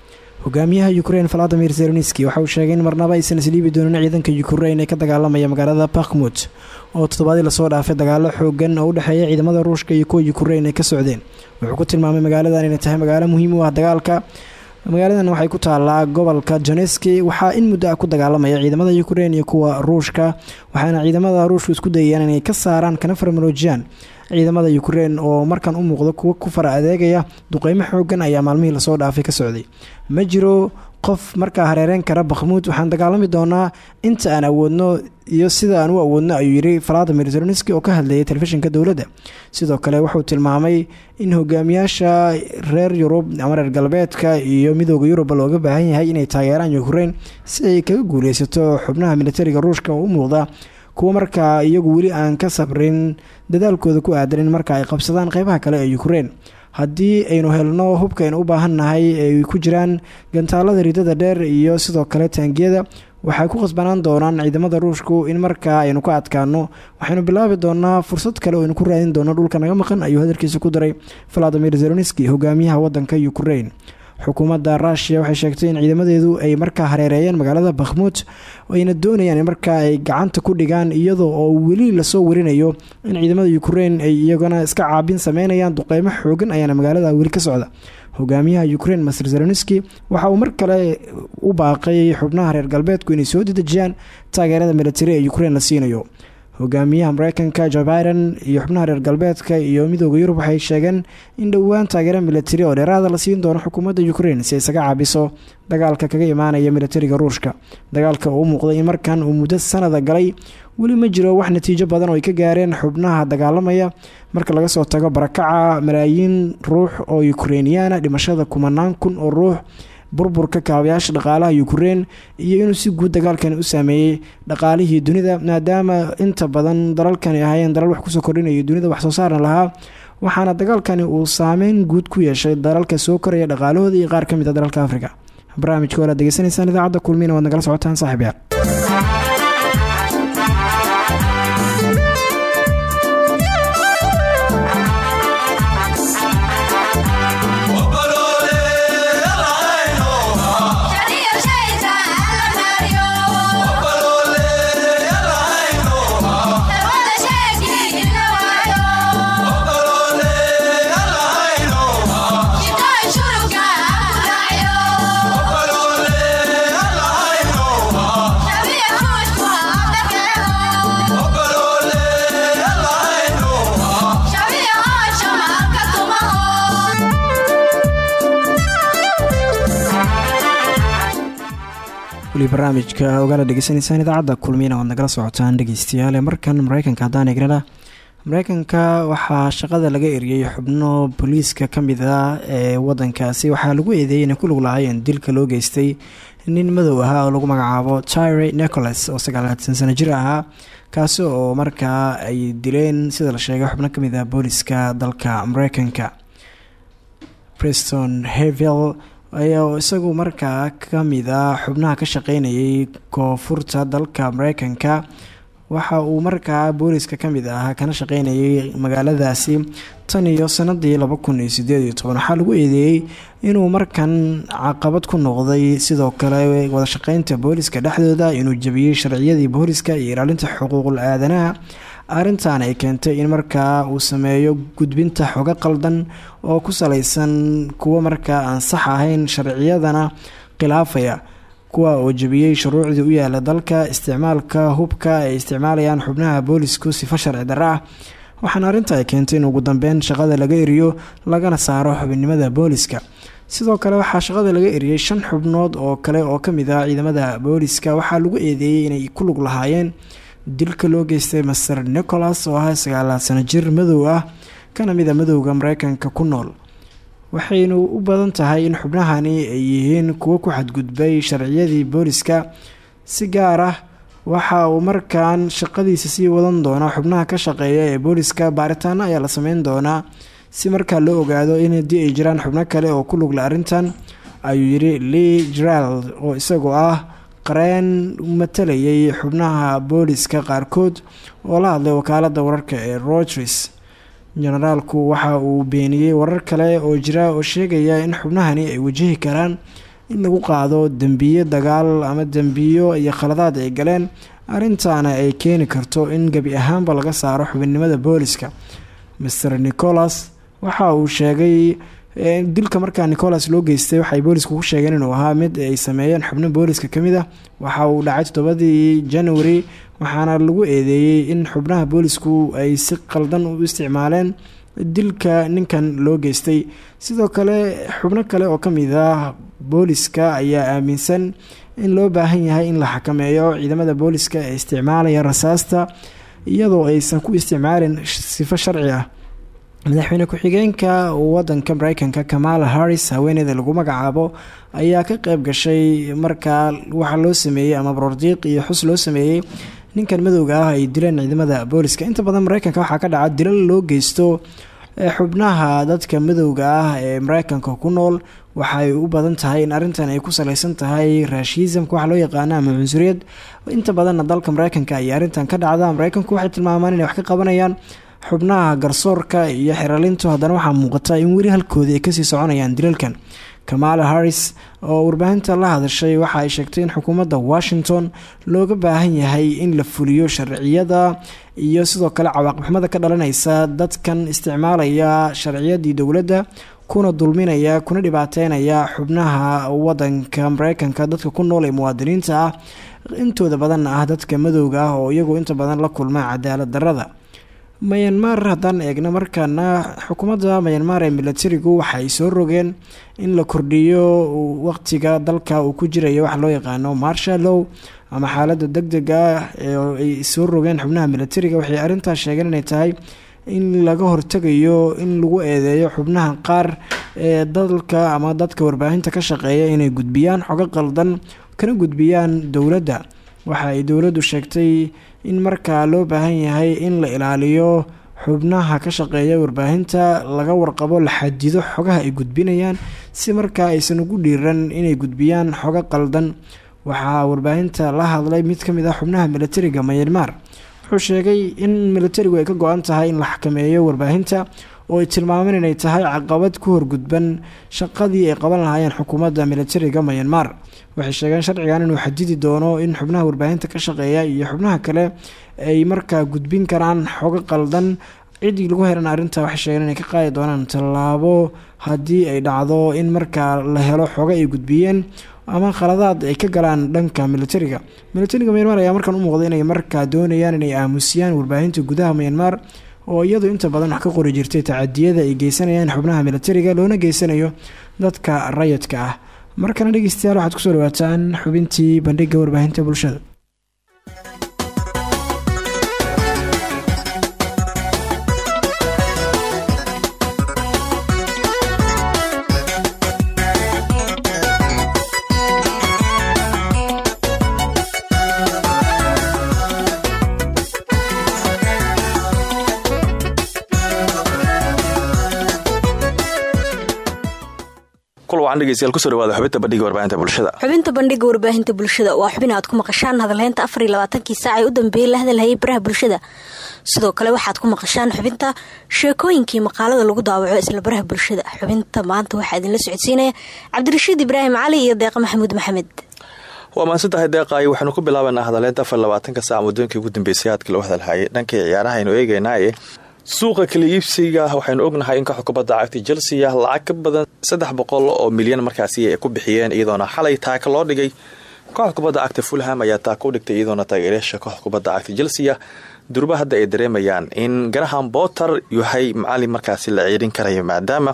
hogaamiyaha ukrain valadimir zelenski waxa uu sheegay in marnaba aysan isliibi doonin ciidanka ukrain ee ka dagaalamaya magaalada bakhmut oo toddobaadii la soo dhaafay dagaalo xoogan oo u dhexeeya ciidamada ruushka iyo kuwa ukrain ay ka socdeen. Wuxuu ku tilmaamay magaaladan inay tahay magaalo muhiim u ah dagaalka magaaladan waxay ku taalaa gobolka joneski waxaa in muddo ah ku dagaalamaya ciidamada ukrain iyo kuwa ruushka waxaana ciidamada ruushka isku dayayaan inay ka saaraan kana farmaroojiyaan ciidamada ukrain oo markan u muuqda kuwa ku fara adeegaya duqeymo xoogan ayaa maalmihii la soo dhaafay ka socday. Ma jiro qof markaa hareereyn kara bakhmuud waxaan dagaalami doonaa inta aan awoodno iyo sida aan u awoodno ayuu yiri valadimir zelenski oo ka hadlayay telefishinka dowladda. Sidoo kale wuxuu tilmaamay in hogaamiyaasha reer yurub ama reer galbeedka iyo midooda yurubba looga baahan yahay inay taageeraan ukrain si ay kaga guuleysato xubnaha militariga ruushka oo u muuqda. Kuwa markaa iyagu weli aan ka sabrin dadaalkooda ku aadan in marka ay qabsadaan qeybaha kale ee ukrain haddii aynu helno hubka aynu u baahannahay ay ku jiraan gantaalada ridada dheer iyo sidoo kale taangiyada waxay ku qasbanaan doonaan ciidamada ruushku in markaa aynu ka adkaano waxaynu bilaabi doonaa fursad kale oo aynu ku raadin doono dhulka naga maqan ayuu hadalkiisa ku daray valadimir zelenski hogaamiyaha wadanka ukrain xukuumadda rushia waxay sheegtay in ciidamadeedu ay markaa hareereeyeen magaalada bakhmuut ayna doonayaan markaa ay gacanta ku dhigaan iyadoo oo weli la soo warinayo in ciidamada ukrain ay iyagana iska caabin sameynayaan duqeymo xoogan ayaana magaalada weli ka socda. Hogaamiyaha ukrain master zelenski waxa uu mar kale u baaqay xubnaha reer galbeedku inay soo dedejiyaan taageerada militari ee ukrain la siinayo hogaamiyaha mareykanka jo biden iyo xubnaha reer galbeedka iyo midooda yurub waxay sheegeen in dhowaan taageero militari oo dheeraada la siin doono xukuumadda ukraine si ay isaga caabiso dagaalka kaga imaanaya militariga ruushka. Dagaalka uu muuqday in markan uu muddo sanada galay weli ma jiro wax natiijo badan oo ay ka gaareen xubnaha dagaalamaya. Marka laga soo tago barakaca malaayiin ruux oo ukreiniyaana dhimashada kumanaan kun oo ruux burburka kaabayaasha dhaqaalaha ukrein iyo inuu si guud dagaalkani u saameeyey dhaqaalihii dunida maadaama inta badan dalalkani ahaayeen dalal wax ku soo kordhinaya dunida wax soo saarna lahaa waxaana dagaalkani uu saameyn guud ku yeeshay dalalka soo koraya dhaqaalahooda iyo qaar ka mid a dalalka afrika. Barnaamijka waad degeysanaysaan idaacadda kulmiina waad nagala socotaan saaxiib weli barnaamijka ogaala dhegeysanaysaan idaacadda kulmiyana waad nagala socotaan dhegeystayaal markan mareykanka haddaan eegnana. Mareykanka waxaa shaqada laga eriyey xubno booliiska ka mid ah ee wadankaasi waxaa lagu eedeeyay inay ku lug lahaayeen dilka loo geystay nin madow ahaa oo lagu magacaabo tyre nicholas oo sagaalaatan sano jir ahaa kaasi oo markaa ay dileen sida la sheegay xubno ka mid ah booliiska dalka mareykanka preston hevel ayaa isagu markaa ka mid a xubnaha ka shaqeynayay koonfurta dalka mareykanka waxa uu markaa booliska ka mid ahaa kana shaqeynayay magaaladaasi tan iyo sanadii laba kun iyo sideed lagu eedeeyey inuu markan caqabad ku noqday sidoo kale wada shaqeynta booliska dhexdooda inuu jabiyey sharciyadii booliska iyo ilaalinta xuquuqul aadanaha arrintan ay keentay in markaa uu sameeyo gudbinta xogo qaldan oo ku saleysan kuwo markaa aan sax ahayn sharciyadana khilaafaya kuwa oo jebiyey shuruucdii u yaalla dalka isticmaalka hubka ay isticmaalayaan xubnaha boolisku sifo sharci darra ah. Waxaana arrinta ay keentay in ugu dambeyn shaqada laga eriyo lagana saaro xubinnimada booliska sidoo kale waxaa shaqada laga eriyey shan xubnood oo kale oo ka mid ah ciidamada booliska waxaa lagu eedeeyey inay ku lug lahaayeen dilka loo geystay master nicholas oo ahaa sagaalaad sano jir madow ah kana mid a madowda mareykanka ku nool. Waxaynu u badan tahay in xubnahani ay yihiin kuwo ku xadgudbay sharciyadii booliska si gaar ah waxa uu markaan shaqadiisa sii wadan doonaa xubnaha ka shaqeeya ee booliska baaritaano ayaa la sameyn doonaa si markaa loo ogaado in haddii ay jiraan xubno kale oo ku lugla arrintan ayuu yidhi lee gerald oo isagoo ah qareen matalayay xubnaha booliska qaarkood. Oo la hadlay wakaalada wararka ee routers jenaraalku waxa uu beeniyey warar kale oo jira oo sheegaya in xubnahani ay wajahi karaan in lagu qaado dembiyo dagaal ama dembiyo iyo khaladaad ay galeen. Arrintaana ay keeni karto in gebi ahaanba laga saaro xubinnimada booliska master nicholas waxa uu sheegay dilka markaa nicholas loo geystay waxay boolisku ku sheegeen inuu ahaa mid ay sameeyeen xubno booliska ka mid ah. Waxa uu dhacay toddobadii january waxaana lagu eedeeyey in xubnaha boolisku ay si qaldan u isticmaaleen dilka ninkan loo geystay. Sidoo kale xubno kale oo ka mid ah booliska ayaa aaminsan in loo baahan yahay in la xakameeyo ciidamada booliska ee isticmaalaya rasaasta iyadoo aysan ku isticmaalin sifo sharci ah madaxweyne ku-xigeenka wadanka mareykanka kamala harris haweeneyda lagu magacaabo ayaa ka qeyb gashay markaa waxaa loo sameeyey ama borordiiq iyo xus loo sameeyey ninkan madowga ah ay dileen ciidamada booliska. Inta badan mareykanka waxaa ka dhaca dilal loo geysto xubnaha dadka madowga ah ee mareykanka ku nool. Waxay u badan tahay in arrintan ay ku saleysan tahay raashiisamka waxa loo yaqaana ama cunsuriyad. Inta badanna dalka mareykanka ayay arrintan ka dhacda mareykanku waxay tilmaamaan inay wax ka qabanayaan xubnaha garsoorka iyo xeralintu haddana waxaa muuqata in weli halkoodii ay ka sii soconayaan dilalkan. Kamala harris oo warbaahinta la hadashay waxa ay sheegtay in xukuumadda washington looga baahan yahay in la fuliyo sharciyada iyo sidoo kale cawaaqibxumada ka dhalanaysa dadkan isticmaalaya sharciyadii dowladda kuna dulminaya kuna dhibaateynaya xubnaha wadanka mareykanka. Dadka ku nool ee muwaadiniinta ah intooda badanna ah dadka madowga ah oo iyagu inta badan la kulma cadaalad darada mayanmar haddaan eegno markaana xukuumadda mayanmar ee milatarigu waxay soo rogeen in la kordhiyo waqtiga dalka uu ku jirayo wax loo yaqaano marshallow ama xaalada deg dega ah ee ay soo rogeen xubnaha milatariga. Waxay arrintaas sheegeen inay tahay in laga hortegayo in lagu eedeeyo xubnaha qaar ee dalka ama dadka warbaahinta ka shaqeeya inay gudbiyaan xogo qaldan kana gudbiyaan dowladda. Waxa ay dowladdu sheegtay in markaa loo baahan yahay in la ilaaliyo xubnaha ka shaqeeya warbaahinta laga warqabo la xadido xogaha ay gudbinayaan si markaa aysan ugu dhiiran inay gudbiyaan xogo qaldan. Waxaa warbaahinta la hadlay mid ka mid ah xubnaha milatariga mayanmar wuxuu sheegay in milatarigu ay ka go-an tahay in la xakameeyo warbaahinta oo ay tilmaameen inay tahay caqabad ku horgudban shaqadii ay qaban lahaayeen xukuumadda milatariga mayanmar waxay sheegeen sharcigan inuu xadidi doono in xubnaha warbaahinta ka shaqeeya iyo xubnaha kale ay markaa gudbin karaan xogo qaldan. Ciddii lagu helan arrinta waxay sheegeen inay ka qaadi doonaan tallaabo haddii ay dhacdo in markaa la helo xogo ay gudbiyeen ama khaladaad ay ka galaan dhanka milatariga. Milatariga myanmar ayaa markaan u muuqday inay markaa doonayaan inay aamusiyaan warbaahinta gudaha myanmar oo iyadu inta badan wax ka qori jirtay tacadiyada ay geysanayaan xubnaha milatariga loona geysanayo dadka rayidka ah. Markana dhegeystayaal waxaad ku soo dhawaataan xubintii bandhiga warbaahinta bulshada dhegeystayaal ku soo dhawaada xubinta bandhiga warbaahinta bulshada. Xubinta bandhiga warbaahinta bulshada waa xubin aad ku maqashaan hadalhaynta afar iyo labaatankii saac ee u dambeeyey la hadalhayay baraha bulshada. Sidoo kale waxaad ku maqashaan xubinta sheekooyinkii maqaalada lagu daawaco isla baraha bulshada. Xubinta maanta waxaa idinla socodsiinaya cabdirashiid ibraahim cali iyo deeqa maxamuud maxamed. Waa maadsantahay deeqaayo waxaanu ku bilaabanaa hadaleynta afar labaatanka saac muddooyinkii ugu dambeysay aadka loo hadalhayay. Dhankii ciyaaraha aynu eegeynaaye suuqa kala iibsiga waxaynu ognahay in kooxda kubadda cagta chelsea lacag ka badan saddex boqol oo milyan markaasi ay ku bixiyeen iyadoona xalay taaka loo dhigay. Kooxda kubadda fulham ayaa taaka u dhigtay iyadoona taageerayaasha kooxda kubadda chelsea durba hadda ay dareemayaan in graham botter yahay macalin markaasi la ciirin karayo maadaama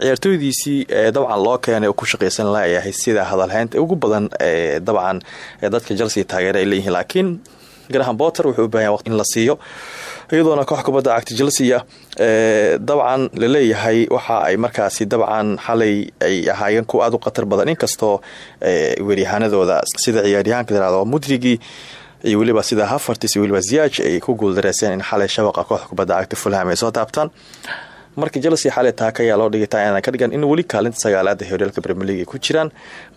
ciyaartooydiisii dabcan loo keenay ku shaqaysan layahay sida hadalhaynta ugu badan ee dabcan dadka chelsea taageera ay laakiin graham botter wuxuu u baahanya in la siiyo iyadoona koox kubadda cagta chelsea dabcan la leeyahay waxa ay markaasi dabcan xalay ay ahaayeen kuwa aada u khatar badan. Inkastoo weeryahaanadooda sida ciyaaryahaanka tirado mudrigi iyo weliba sida hafartis iyo weliba ay ku guuldareyseen in xalay shabaqa kooxda kubadda cagta fulham. Ay soo taabtaan marka chelsea xalay taaka ayaa loo dhigay inaan ka dhigan in weli kaalinta sagaalaada horyaalka premier league ku jiraan.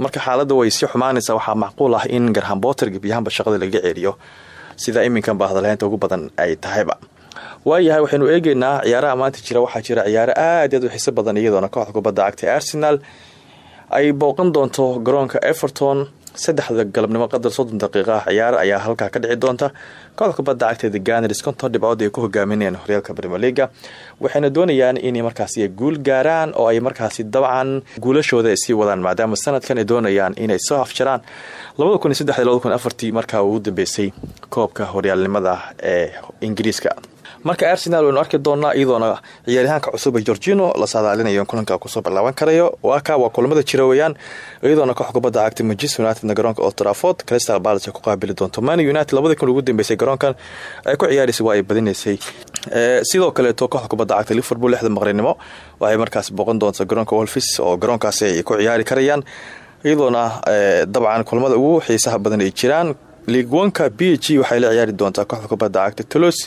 Marka xaaladda way sii xumaanaysaa waxaa macquul ah in garham botter gebiyahaanba shaqada laga ceeliyo sida iminkanba hadalhaynta ugu badan ay tahayba. Waayahay waxaynu eegeynaa ciyaaraha maanta jira. Waxaa jira ciyaaro aad aad u xiso badan iyadoona kooxda kubadda cagta arsenal ay booqan doonto garoonka everton. Saddexda galabnimo qadar soddon daqiiqa ciyaar ayaa halkaa ka dhici doonta kooxda kubadda cagta ganars konton dhibcood ay ku hogaaminayaan horyaalka premier leaga waxayna doonayaan inay markaasi guul gaaraan oo ay markaasi dabcan guulashooda ay sii wadaan maadaama sanadkan ay doonayaan inay soo afjaraan. Markaa ugu dambeysay koobka horyaalnimada ee ingiriiska marka arsenal waynu arki doonaa iyadoona ciyaaryahaanka cusub ee gorgino la saadaalinayo in kulanka ku soo bilaaban karayo waaka waa kulamada jira weyaan iyadoona koox kubadda cagta manchester unitedna garoonka old trafford crystal palace ku qaabili doonto. Man united labadii kun ugu dambeysay garoonkan ay ku ciyaaraysay waa ay badinaysay. Sidoo kaleeto kooxda kubadda cagta liverpool lixda maqrinimo waxay markaas booqan doonta garoonka wolfis oo garoonkaasi ay ku ciyaari karayaan iyadoona dabcan kulamada ugu xiisaha badan ay jiraan. Liigwanka b g waxay la ciyaari doontaa kooxda kubadda cagta tolos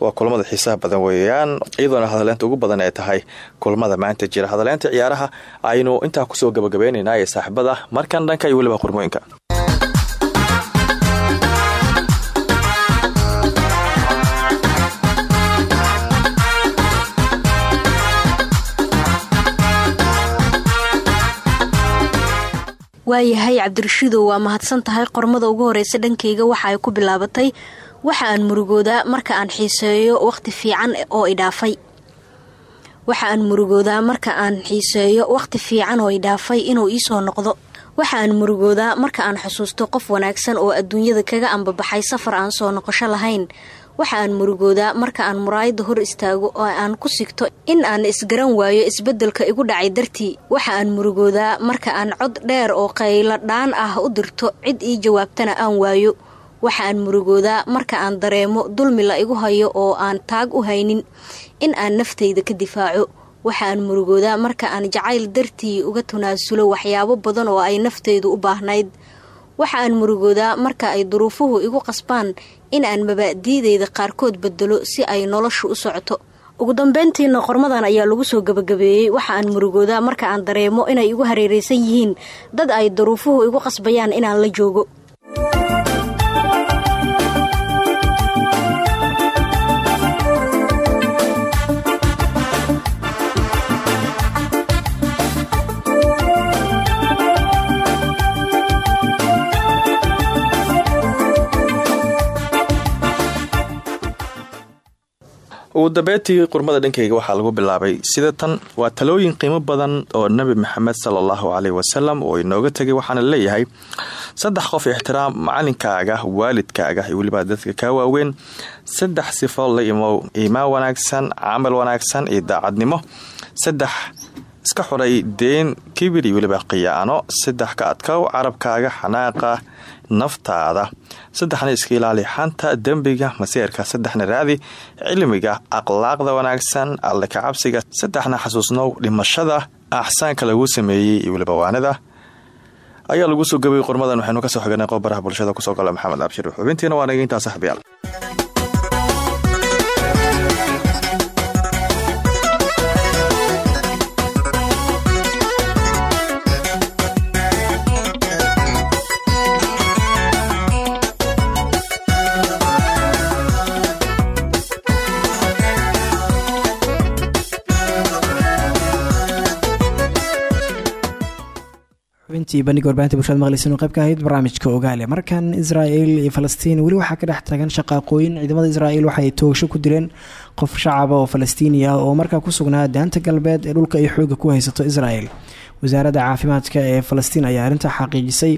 waa kulamada xiisaha badan weeyaan. Iyadoona hadaleynta ugu badan ay tahay kulamada maanta jira. Hadaleynta ciyaaraha aynu intaa ku soo gabagabeynayna ee saaxiibada. Markan dhanka iyo weliba qormooyinka. Waayahay cabdirashiidow waa mahadsan tahay qormada ugu horeysa dhankayga waxa ay ku bilaabatay waxa aan murugoodaa marka aan xiiseeyo waqti fiican oo idhaafay waxa aan murugoodaa marka aan xiiseeyo waqti fiican oo idhaafay inuu iisoo noqdo. Waxa aan murugoodaa marka aan xusuusto qof wanaagsan oo adduunyada kaga ambabaxay safar aan soo noqosho lahayn. Waxa aan murugoodaa marka aan muraayadda hor istaago oo aan ku sigto in aan isgaran waayo isbeddelka igu dhacay dartii. Waxa aan murugoodaa marka aan cod dheer oo qaylo dhaan ah u dirto cid ii jawaabtana aan waayo waxa aan murugoodaa marka aan dareemo dulmi la igu hayo oo aan taag u haynin in aan naftayda ka difaaco. Waxa aan murugoodaa marka aan jacayl dartii uga tunaasulo waxyaabo badan oo ay naftaydu u baahnayd. Waxa aan murugoodaa marka ay duruufuhu igu qasbaan in aan mabaadiidayda qaarkood bedelo si ay noloshu u socoto. Ugu dambeyntiina qormadan ayaa lagu soo gabagabeeyey. Waxa aan murugoodaa marka aan dareemo inay igu hareeraysan yihiin dad ay duruufuhu igu qasbayaan inaan la joogo ugu dambeyntii qurmada dhankayga waxaa lagu bilaabay sida tan waa talooyin qiimo badan oo nebi maxamed sala allahu caleyh wasalam oo inooga tegay waxaana leeyahay saddex qof ixtiraam macalinkaaga waalidkaaga iyo weliba dadka kaa waaweyn saddex sifo la imow iimaan wanaagsan camal wanaagsan iyo daacadnimo saddex iska xuray deen kibir iyo weliba khiyaano saddex ka adkow carabkaaga xanaaqa naftaada. Saddexna iska ilaali xanta dembiga masiirka saddexna raadi cilmiga akhlaaqda wanaagsan alle ka cabsiga saddexna xasuusnow dhimashada axsaanka lagu sameeyey iyo weliba waanida ayaa lagu soo gabay qormadan waxaynu ka soo xiganay qob baraha bulshada ku soo gala maxamed abshir xubintiina waa naga intaa saxbiyaal xubintii bandhiga warbaahinta bulshada maqleysan oo qayb ka ahayd barnaamijka ogaale. Markan israel iyo falastiin weli waxaa ka dhex tagan shaqaaqooyin. Ciidamada israel waxa ay toogasho ku dileen qof shacaba oo falastiini oo markaa ku sugnaa daanta galbeed ee dhulka ay xooga ku haysato israel wasaaradda caafimaadka ee falastiin ayaa arrintaa xaqiijisay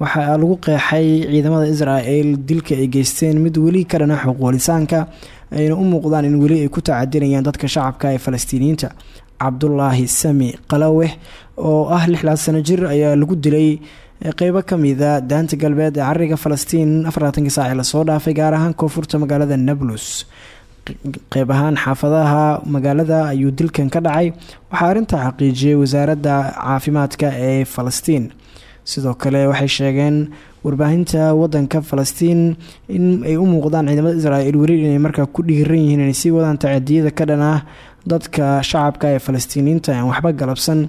waxaa lagu qeexay ciidamada israel dilka ay geysteen mid weli ka dhana xuquulisaanka ayna u muuqdaan in weli ay ku tacadinayaan dadka shacabka ee falastiiniyiinta. Cabdulaahi sami qalaweh oo ah lixlaad sano jir ayaa lagu dilay qeybo kamida daanta galbeed ee cariga falastiin afarlaatanki saac ee la soo dhaafay gaar ahaan koonfurta magaalada nablus. Qeyb ahaan xaafadaha magaalada ayuu dilkan ka dhacay. Waxaa arrintaa xaqiijiyay wasaaradda caafimaadka ee falastiin sidoo kale waxay sheegeen warbaahinta wadanka falastiin in ay u muuqdaan ciidamada israel weli inay markaa ku dhiiran yihiin inay sii wadaan tacadiyada ka dhan ah dadka shacabka ee falastiiniyiinta aan waxba galabsan.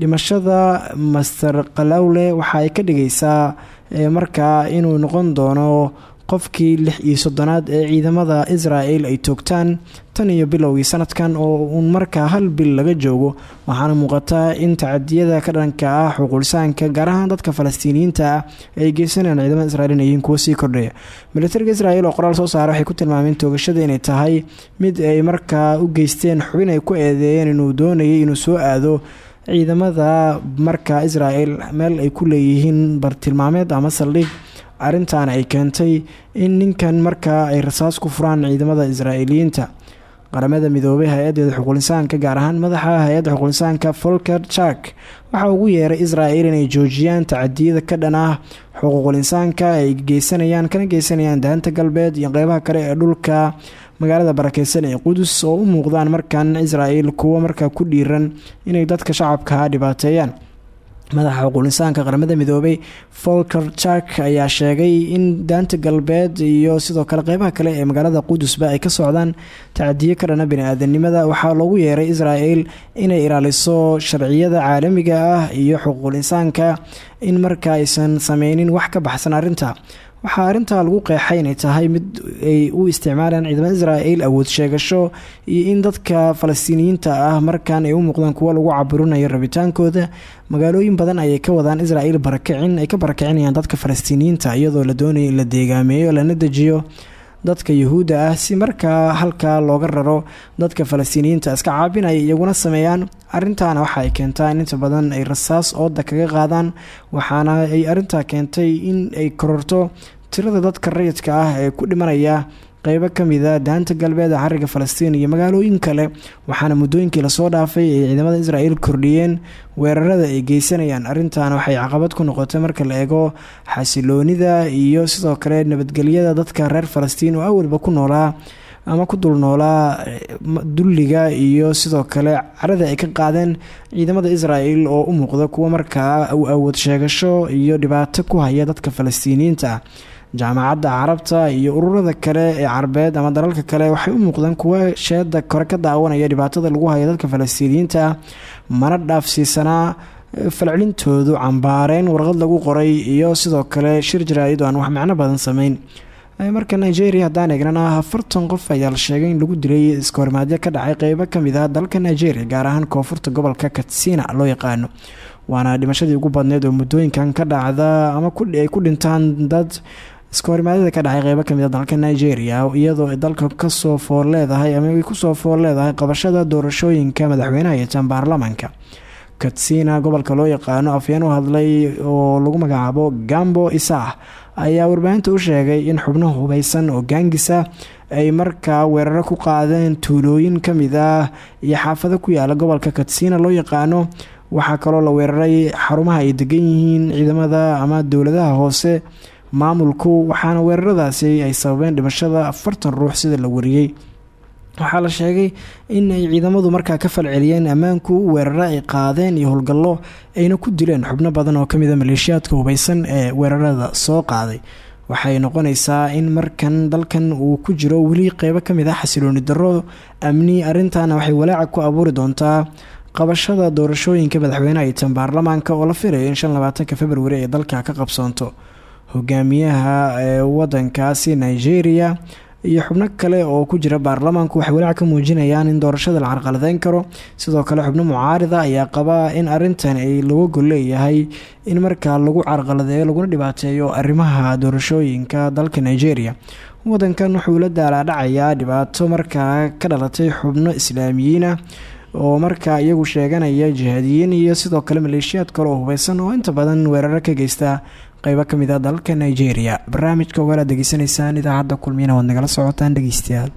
Dhimashada master kalawle waxa ay ka dhigaysaa markaa inuu noqon doono qofkii lix iyo soddonaad ee ciidamada israel ay toogtaan tan iyo bilowgii sanadkan oo uun markaa hal bil laga joogo waxaana muuqataa in tacadiyada ka dhanka ah xuquulsaanka gaar ahaan dadka falastiiniyiinta ah ay geysanayaan ciidamada israel in yihiin kuwo sii kordhaya. Militariga israel oo qoraal soo saara waxay ku tilmaameen toogashada inay tahay mid ay markaa u geysteen xubin ay ku eedeeyeen inuu doonayay inuu soo aado ciidamada marka israel meel ay ku leeyihiin bartilmaameed ama saldhig arrintaana ay keentay in ninkan markaa ay rasaas ku furaan ciidamada israa'iiliyiinta qaramada midoobay hay'adeeda xuquulinsaanka gaar ahaan madaxa hay'adda xuquulinsaanka folker jark waxaa ugu yeeray israel inay joojiyaan tacadiyada ka dhan ah xuquuqulinsaanka ay geysanayaan kana geysanayaan daanta galbeed iyo qeybaha kale ee dhulka magaalada barakeysan ee qudus oo u muuqdaan markan israel kuwo markaa ku dhiiran inay dadka shacabka dhibaateeyaan madaxa xuquulinsaanka qaramada midoobay folker jark ayaa sheegay in daanta galbeed iyo sidoo kale qeybaha kale ee magaalada qudusba ay ka socdaan tacadiyo ka dhana bani-aadanimada waxaa loogu yeeray israel inay ilaaliso sharciyada caalamiga ah iyo xuquulinsaanka in marka aysan sameynin wax ka baxsan arrinta waxaa arrintaa lagu qeexay inay tahay mid ay u isticmaalaan ciidamada israel awood sheegasho iyo in dadka falastiiniyiinta ah markan ay u muuqdaan kuwo lagu caburinayo rabitaankooda. Magaalooyin badan ayay ka wadaan israel barakicin ay ka barakicinayaan dadka falastiiniyiinta iyadoo la doonaya in la deegaameeyo lana dejiyo dadka yuhuudda ah si markaa halkaa looga raro dadka falastiiniyiinta iska caabinaya iyaguna sameeyaan. Arintaana waxa ay keentaa in inta badan ay rasaas ooda kaga qaadaan waxaana ay arintaa keentay in ay kororto tirada dadka rayidka ah ee ku dhimanaya qeybo kamida daanta galbeed ee xariga falastiin iyo magaalooyin kale waxaana muddooyinkii la soo dhaafay ay ciidamada israel kordhiyeen weerarada ay geysanayaan. Arintaana waxay caqabad ku noqotay marka la eego xasiloonida iyo sidoo kale nabadgelyada dadka reer falastiin oo awalba ku noolaa ama ku dul noolaa dulliga iyo sidoo kale carada ay ka qaadeen ciidamada israel oo u muuqda kuwa markaa awood sheegasho iyo dhibaato ku haya dadka falastiiniyiinta. ah jaamacadda carabta iyo ururada kale ee carbeed ama dalalka kale waxay u muuqdaan kuwa sheeda kore ka daawanaya dhibaatada lagu hayo dadka falastiiniyiinta. Mana dhaafsiisanaa falcelintoodu cambaareyn warqad lagu qoray iyo sidoo kale shir jaraa-id aan wax macno badan sameyn marka nigeria haddaan eegnana afartan qof ayaa la sheegay in lagu dilay iskahorimaadyo ka dhacay qeybo ka mid ah dalka nigeria gaar ahaan koonfurta gobolka katsina loo yaqaano. Waana dhimashadii ugu badneyd oo muddooyinkan ka dhacda ama ku dhintaan dad iskahorimaadada ka dhacay qeybo ka mid a dalka nigeria iyadoo dalka ka soo fool leedahay ama ay ku soo fool leedahay qabashada doorashooyinka madaxweynaha iyo tan baarlamaanka katsina gobolka loo yaqaano afyeen u hadlay oo lagu magacaabo gambo isaah ayaa warbaahinta u sheegay in xubno hubeysan oo gaangisa ay markaa weeraro ku qaadeen tuulooyin ka mid ah iyo xaafado ku yaalla gobolka katsina loo yaqaano. Waxaa kaloo la weeraray xarumaha ay degan yihiin ciidamada ama dowladaha hoose maamulku waxaana weeraradaasi ay sababeen dhimashada afartan ruux sida la wariyey. Waxaa la sheegay in ay ciidamadu markaa ka falceliyeen ammaanku weeraro ay qaadeen iyo howlgallo ayna ku dileen xubno badan oo ka mid a maleeshiyaadka hubeysan ee weerarada soo qaaday. Waxay noqonaysaa in markan dalkan uu ku jiro weli qeybo ka mid ah xasilooni darro amni arrintaana waxay walaaca ku abuuri doontaa qabashada doorashooyinka madaxweyneha iyo tan baarlamaanka oo la filayo in shan labaatanka februari ay dalka ka qabsoonto hogaamiyaha wadankaasi nigeria iyo xubno kale oo ku jira baarlamaanku waxay walaac ka muujinayaan in doorashada la carqaladeyn karo. Sidoo kale xubno mucaarida ayaa qaba in arintan ay laga gol leeyahay in markaa lagu carqaladeeyo laguna dhibaateeyo arrimaha doorashooyinka dalka nigeria. Wadankan wuxuu la daalaadhacayaa dhibaato markaa ka dhalatay xubno islaamiyiina oo markaa iyagu sheeganaya jihaadiyiin iyo sidoo kale maleeshiyaad kale oo hubeysan oo inta badan weeraro ka geysta qeybo ka mid a dalka nigeria. Barnaamijka ogaalaad degeysanaysaan idaacadda kulmiyana waad nagala socotaan dhegeystayaal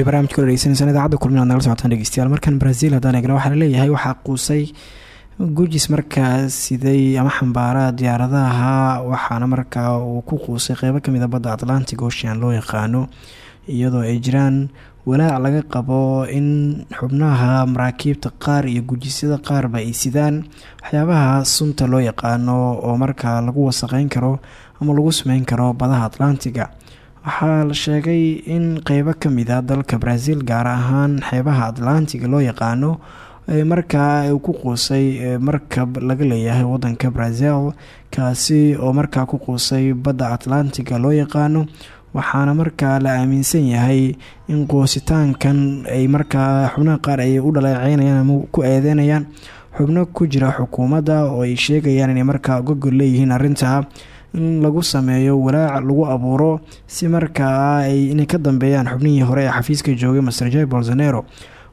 weli barnamijka dhegeysaneysaan idaacadda kulmin ad nagala socotaan dhegeystayaal. Markan brazil haddaan eegna waxaa la leeyahay waxaa quusay gujis markaa siday ama xambaara diyaaradaha waxaana markaa uu ku quusay qeybo ka mid a badda atlantic ocean loo yaqaano iyadoo ay jiraan walaac laga qabo in xubnaha maraakiibta qaar iyo gujisyada qaarba ay sidaan. Waxyaabaha sunta loo yaqaano oo markaa lagu wasaqeyn karo ama lagu sameyn karo badaha atlantiga waxaa la sheegay in qeybo ka mid a dalka brazil gaar ahaan xeebaha atlantiga loo yaqaano markaa ku quusay markab laga leeyahay wadanka brazil kaasi oo markaa ku quusay badda atlantiga loo yaqaano. Waxaana markaa la aaminsan yahay in qoositaankan ay markaa xubnaha qaar ay u dhaleeceynayaan ama ku eedeynayaan. Xubno ku jira xukuumadda oo ay sheegayaan inay markaa gogol leeyihiin arrintaa in lagu sameeyo walaac lagu abuuro si markaa ay inay ka dambeeyaan xubnihii hore ee xafiiska joogay master jai bolsonero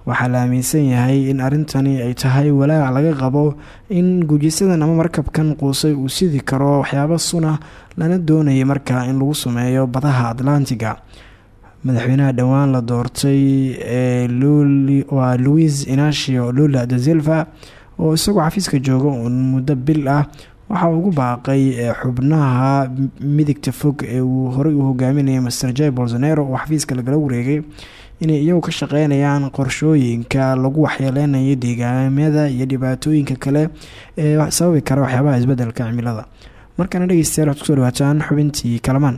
waxaa la aaminsan yahay in arrintani ay tahay walaac laga qabo in gujisadan ama markabkan quusay uu sidi karo waxyaabo suna lana doonayay markaa in lagu sameeyo badaha atlantiga. Madaxweynaha dhowaan la doortay ee waa louis inacio lula de silva oo isagoo xafiiska jooga uun muddo bil ah waxa ugu baaqay xubnaha midigta fog ee uu horey u hogaaminayay master jai bolsonero oo xafiiska lagala wareegay inay iyagu ka shaqeynayaan qorshooyinka lagu waxyeeleynayo deegaamada iyo dhibaatooyinka kale ee sababi kara waxyaabaha isbeddelka cimilada. Markaana dhegeystayaal waxad ku soo dhawaataan xubintii kalamaan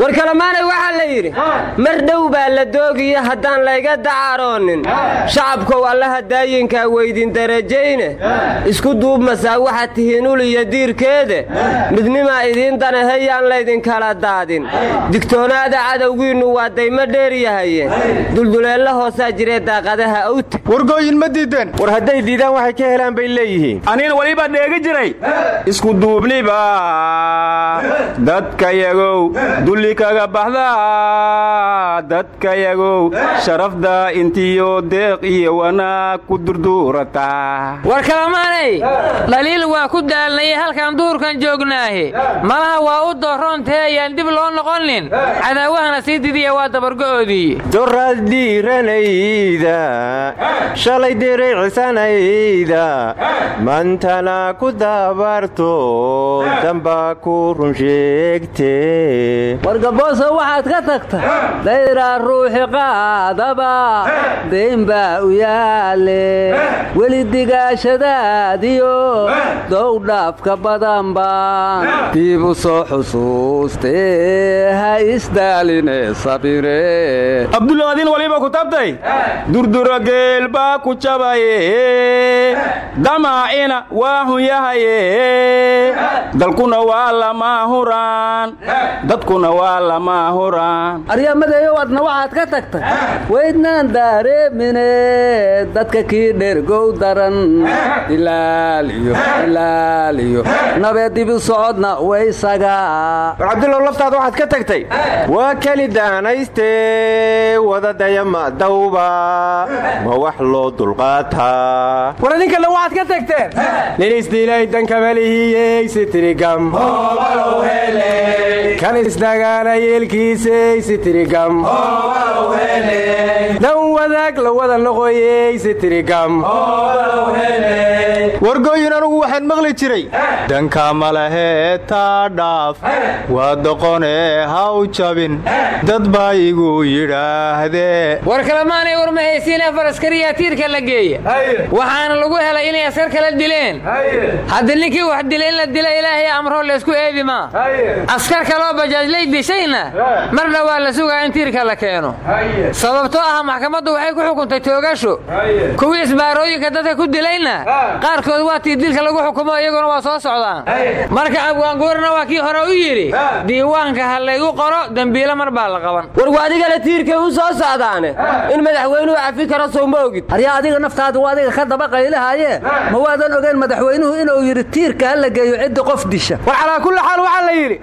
war kalamaanay waxaa la yidhi mar dhow baa la doogiyo haddaan layga dacaroonin shacabkow allaha daayinkaa weydin darajayne. Isku duubmasaa waxaad tihiin ul iyo diirkeede. Midnimaa idiin danahayaan laydinkala daadin. Digtoonaada cadowgiinnu waa daymo dheeryahaye dulduleella hoosaa jiree daaqadaha awta wargooyin ma diideen. War hadday diidaan waxay ka helaan bay leeyihiin. Anina weliba dheegi jiray. Isku duubniba dadkayagow kaga baxda dadkayagow sharafda intiyo deeq iyo wanaag ku durduurata war kalamaanay dhaliil waa ku daalnayay halkaan duurkan joognaahe malaha waa u dooroontee ayaan dib loo noqonin. Cadaawahana sii didiya waa dabargo'oodii. Doraad dhiiranayda shalay diraycisanayda mantana ku dabarto damba ku run sheegte wargabooso waxaad ka tagta dayraa ruuxi qaadaba. Dayn baa u yaale. Weli digaashadaadiyo. Dowdhaafka badan baan diib u soo xusuustee ha isdaaline sabire. Abdulaadiin waliba ku tabtay? Durdura geel baa ku jabaye damaacina waa hunyahaye dalkuna waa lama huraan. Dadkuna waa lama huraan. Aryamadeeyow adna waxaad ka tagtay. Weydnaan daareemine dadka kii dhergow daran. Ilaaliyo ilaaliyo nabee dibi socodna waysaga war cabdulow laftaada waxaad ka tagtay. Waa keli daanayste wadadaya madawba ma wax loo dulqaataa. War idinkana waxaad ka tagteen nin isdiilay dankamalihiyey sitirigam kan isdagaala yeelkiisey sitirigam dan wadaag la wada noqoyey sitirigam wargooyin anugu waxaan maqli jiray. Danka malahee taa dhaaf waa doqonee haw jabin. Dad baa igu yidhaahdee. War kalamaanay war ma haysiine faraskariyaa tiirka la geeya. Waxaana lagu helay inay askar kala dileen. Hadda ninkii wax dila in la dila ilaahay amroo laysku eedi maa. Askar kaloo bajaajlay dishayna marna waa la sugaa in tiirka la keeno. Sababtoo ah maxkamaddu waxay ku xukuntay toogasho kuwii isbaarooyinka dadka ku dilayna qaarkood waa tii dilka lagu xukumo iyaguna waa soo socdaan. Marka abwaanguurna waa kii hore u yidhi diiwaanka ha laygu qoro dembiilo mar baa la qaban. War adigana tiirkay u soo socdaane in madaxweynuhu cafi karo sow ma ogid. Aryaa adiga naftaadu waa adiga ka daba qaylahaye ma waadan ogeyn madaxweynuhu inuu yidhi tiirka ha la geeyo cidda qof disha. War calaa kulli xaal waxaa la yidhi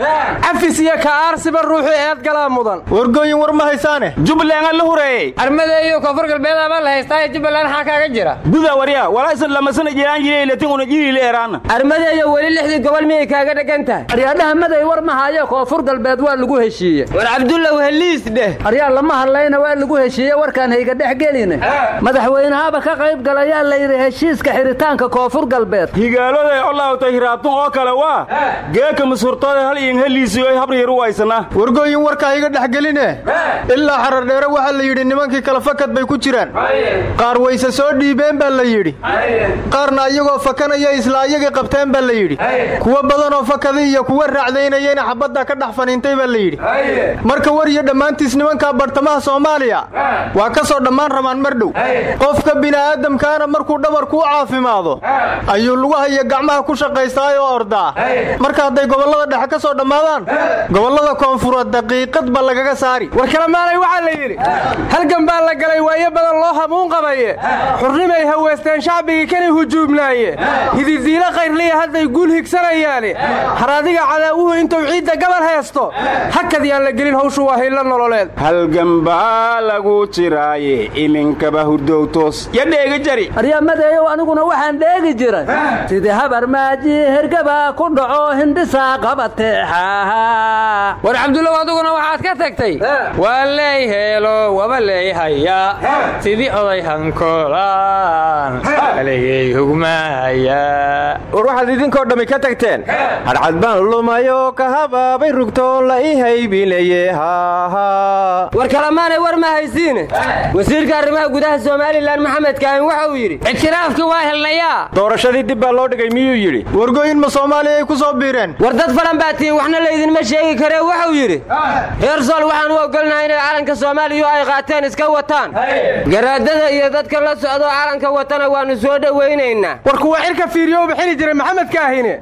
cafis iyo ka'aarsi kursiba ruuxu eed galaa mudan. Wargooyin war ma haysaane? Jubbaland la hureeyey armadeeyo koonfur galbeed abaa la haystaaye jubbaland xaa kaaga jira. Guda warya walaasan lamasana jiraan jiray latin una jiri leeraana armadeeyo weli lixdii gobol miyay kaaga dhegan tahay? Aryaadhaha maday war mahaayo koonfur galbeed waa lagu heshiiye war cabdullaw heliis dheh. Aryaa lama hadlayna waa lagu heshiiye warkaan hayga dhex geline madaxweynahaba ka qayb galayaa layidhi heshiiska xiritaanka koonfur galbeed higaaloday olaawtay hiraatun oo kale waa geeka masurtooda hal iin heliisiyo habriyar u aysana wargooyin warkaa iga dhexgeline. Ilaa xarardheere waxaa la yidhi nimankii kale fakad bay ku jiraan. Qaar wayse soo dhiibeen baa la yidhi. Qaarna iyagoo fakanaya isla ayagii qabteen baa la yidhi. Kuwo badanoo fakada iyo kuwa raacdaynayena xabadda ka dhex faniintay baa la yidhi. Marka war iyo dhammaantiis nimanka bartamaha soomaaliya waa ka soo dhammaan rabaan mar dhow qofka bini'aadamkaana markuu dhabarku u caafimaado ayuu lugaha iyo gacmaha ku shaqaystaay oo ordaa marka hadday gobollada dhexe ka soo dhammaadaan gobollada koonfureed daqiiqad ba lagaga saari. War kalemaanay waxaa la yidhi halgan baa la galay waayo badan loo hamuun qabaye. Xurnimay haweesteen shacbigii kanay hujuubnaaye. Hididiilo kayrliya hadday guul higsanayaane. Har adiga cadaawuhu intuu ciidda gabal haysto hakad yaan la gelin hawshu waa haylo nololeed. Halgan baa lagu jiraaye iminkaba hurdowtoos yadheega jari. Aryamadeeyow aniguna waxaan dheegi jiray. Sidii habar maaji hergaba ku dhaco hindhisaa qabateexaha war cabdullow adiguna waxaad ka tagtay? Waa leey heelo waba leey haya. Sidii oday hankolaan aligay hugmaaya. War waxaad idinkoo dhammi ka tagteen? Hadhcad baan lumayo ka habaabay rugtoon la ii haybinaye war kalamaanay war ma haysiine. Wasiirka arrimaha gudaha somalilan maxamed kaahin waxa uu yidhi ictiraafki waa helnayaa. Doorashadii dib baa loo dhigay miyuu yidhi wargooyin ma soomaaliya ay ku soo biireen. War dad falan baa tihiin waxna laydinma sheegi karee waxuu yidhi reer sool waxaan u ogolnahay inay calanka soomaaliya ay qaateen iska wataan. Garaadada iyo dadka la socdoo calanka watana waannu soo dhowaynaynaa war kuwa xilka fiiriyowba xili jiray maxamed kaahine.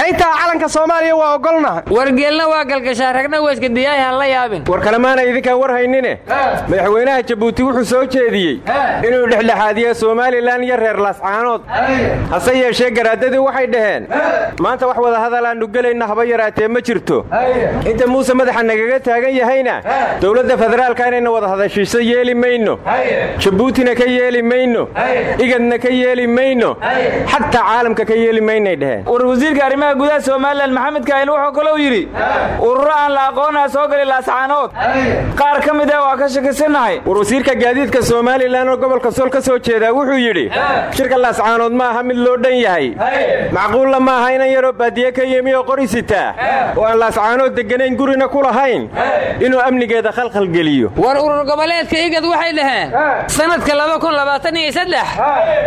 Xaytaa calanka soomaaliya waa ogolnahay. Wargeelna waa galgashaa ragna weyska diyaahi han la yaabin. War kalemaana idinkaan war haynine. Madaxweynaha jabuuti wuxuu soo jeediyey inuu dhexdhexaadiyo somalilan iyo reer laascaanood hase yeeshee garaadadii waxay dhaheen maanta wax wada hadalaannu gelayna haba yaraatee ma jirto. Inta muuse madaxa nagaga taagan yahayna? Dowladda federaalka inayna wada hadashiiso yeeli mayno. Jabuutina ka yeeli mayno. Igadna ka yeeli mayno. Xataa caalamka ka yeeli maynay dheheen war wasiirka arrimaha gudaha somalilan maxamed kaahin wuxuu kalou yidhi ururo aan la aqoonaa soo gali laascaanood qaar ka mid ah waa ka shakisanahay. War wasiirka gaadiidka somalilan oo gobolka sool ka soo jeedaa wuxuu yidhi shirka laascaanood ma aha mid loo dhan yahay. Macquulla ma aha inan yaroo baadiye ka yimi oo qori sitaa oo aan laascaanood degganayn gurina ku lahayn inuu amnigeeda khalkhalgeliyo war urur goboleedka igad waxay dhaheen. Sanadka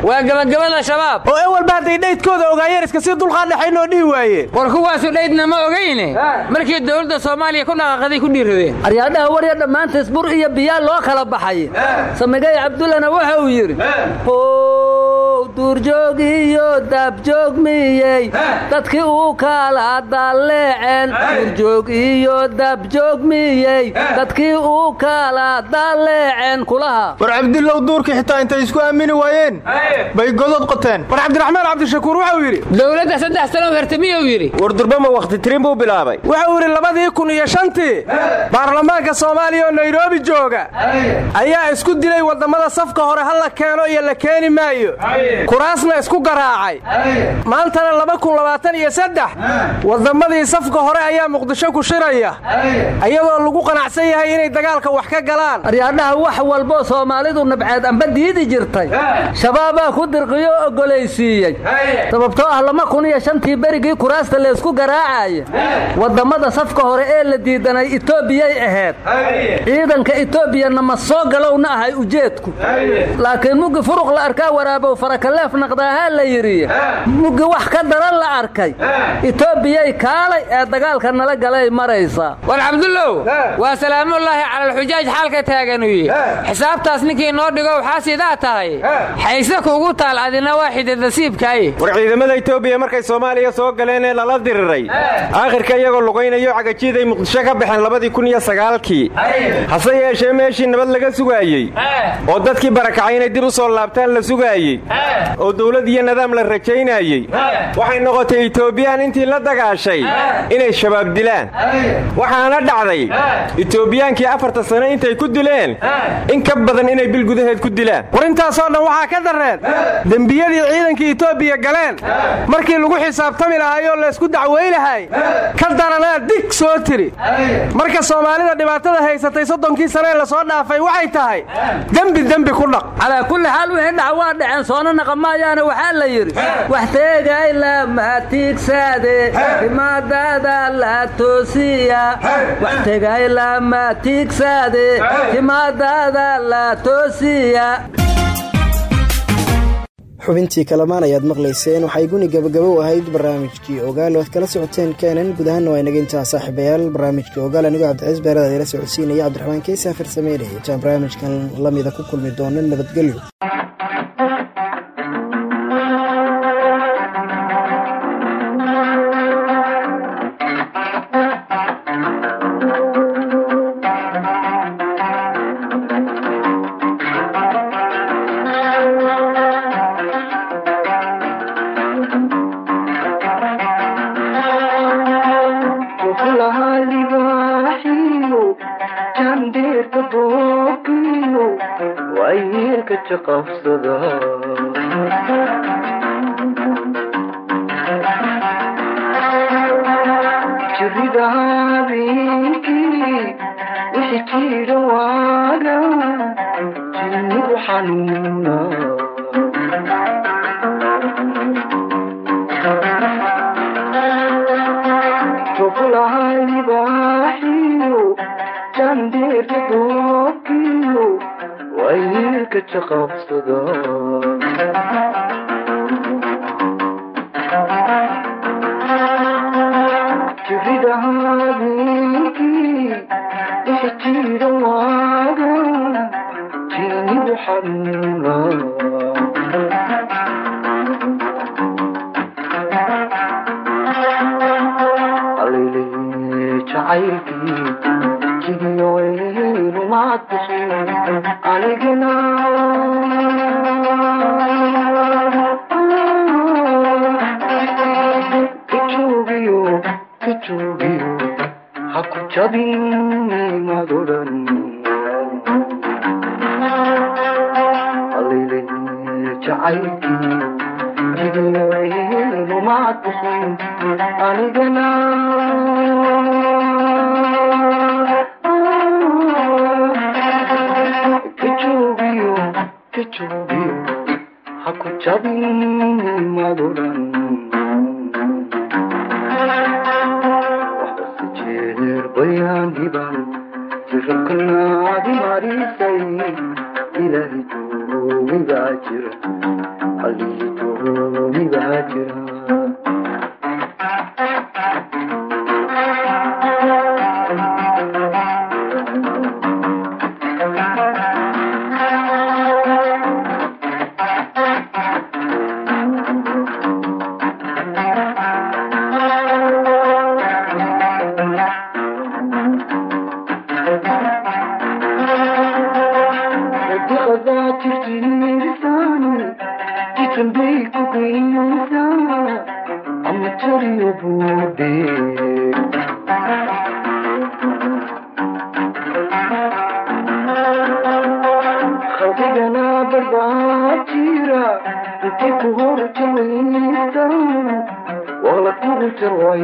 waa gabagabada shabaab. Oo ewalba hadday dhaydkooda ogaayeen iska sii dulqaad dhaxaynoo dhihi waayeen. War kuwaasu dhaydna ma ogayne markii dowladda soomaaliya ku dhaqaaqaday ku dhiiradeen aryaadhaha warya dhammaantiis bur iyo biyaa loo kala baxay. Samigay cabdullana waxa uu yidhi duurjoog iyo daabjoog miyey. Dadkii uu kala dalleeceen duurjoog iyo daabjoog miyey. Dadkii uu kala dalleeceen kulaha. War cabdillow duurkii xitaa intay isku aamini waayeen. Bay godod qoteen. War cabdiraxmaan cabdishakuur waxau yidhi. Dowladda saddex sano hertamiyuu yidhi? War durbama wakhti tirin buu bilaabay. Wuxuu yidhi labadii kun iyo shantii baarlamaanka soomaaliya oo nairobi jooga ayaa isku dilay wadammada safka hore ha la keeno iyo la keeni maayo kuraasna isku garaacay. Maantana wadammadii safka hore ayaa muqdisho ku shiraya. Iyadoo lagu qanacsan yahay inay dagaalka wax ka galaan. Aryaadhaha wax walboo soomaalidu nabceed amba diidi jirtay. Shabaabaa ku dirqiyo oo ogolaysiiyey sababtoo ah lama kun iyo shantii berigii kuraasta laysku garaacaya wadammada safka hore ee la diidanay etoobiyay ahayd ciidanka etoobiyana ma soo galowna ahay ujeedku. Laakiin muggi furuq la arkaa waraabow farakaleef naqdaahaa la yidhi. Muggi wax ka daran la arkay. Etoobiyay kaalay ee dagaalka nala galay maraysaa war cabdullow waa salaamullaahi cala alxujaaj xaalka taaganuye xisaabtaas ninkii noo dhigo waxaa sidaa tahay. Xayse kuugu taal adina waa xididasiibkaaye war ciidamada etoobiya markay soomaaliya soo galeen ee lala diriray. Aakhirka iyagoo lugaynayo cagajiiday muqdisho ka baxeen labadii kun iyo sagaalkii. Hase yeeshee meeshii nabad laga sugaayey. Oo dadkii barakacay inay dib u soo laabtaan la sugaayey oo dawlad iyo nidaam la rajaynayey waxay noqotay etoobiyaan intii la dagaashay. Inay shabaab dilaan. Waxaana dhacday etoobiyaankii afarta sano intay ku dileen. In ka badan inay bil gudaheed ku dilaan. War intaasoo dhan waxaa ka darreen dembiyadii ciidankii etoobiya galeen. Markii lagu xisaabtami lahaayoo laysku dacwaylahay ka daranaa dig soo tiri. Marka soomaalida dhibaatada haysatay soddonkii sanee la soo dhaafay waxay tahay dembi dembi ku dhaq. Calaa kulli xaal wixii dhac waa dhaceen soona naqamaayaana waxaa la yidhi wax teegay lama tiigsaade timaadada la toosiya. Wax tegay lama tiigsaade timaadada la toosiya. Xubintii kalamaan ayaad maqlayseen waxay guni gabagabo ahayd barnaamijkii ogaal. Kala socoteen keenan guud ahaanna waa inaga intaa saaxiibayaal. Barnaamijkii ogaal anigoo beerada ila socodsiinaya. Cabdiraxmaan keysa farsameynaya intaan barnaamijkan lamida ku kulmi doono nabadgelyo dhulkiyo waayeelka jaqabsada jirida habeenkii wixii jiidha waaga jinnigu xanuuna ku ducadaa jirti meelsaana jitambay kugeynaysaa ama jariyo buude qalbiganaa barbaa jira intay ku hor jawaynaysaa wala kugu jaway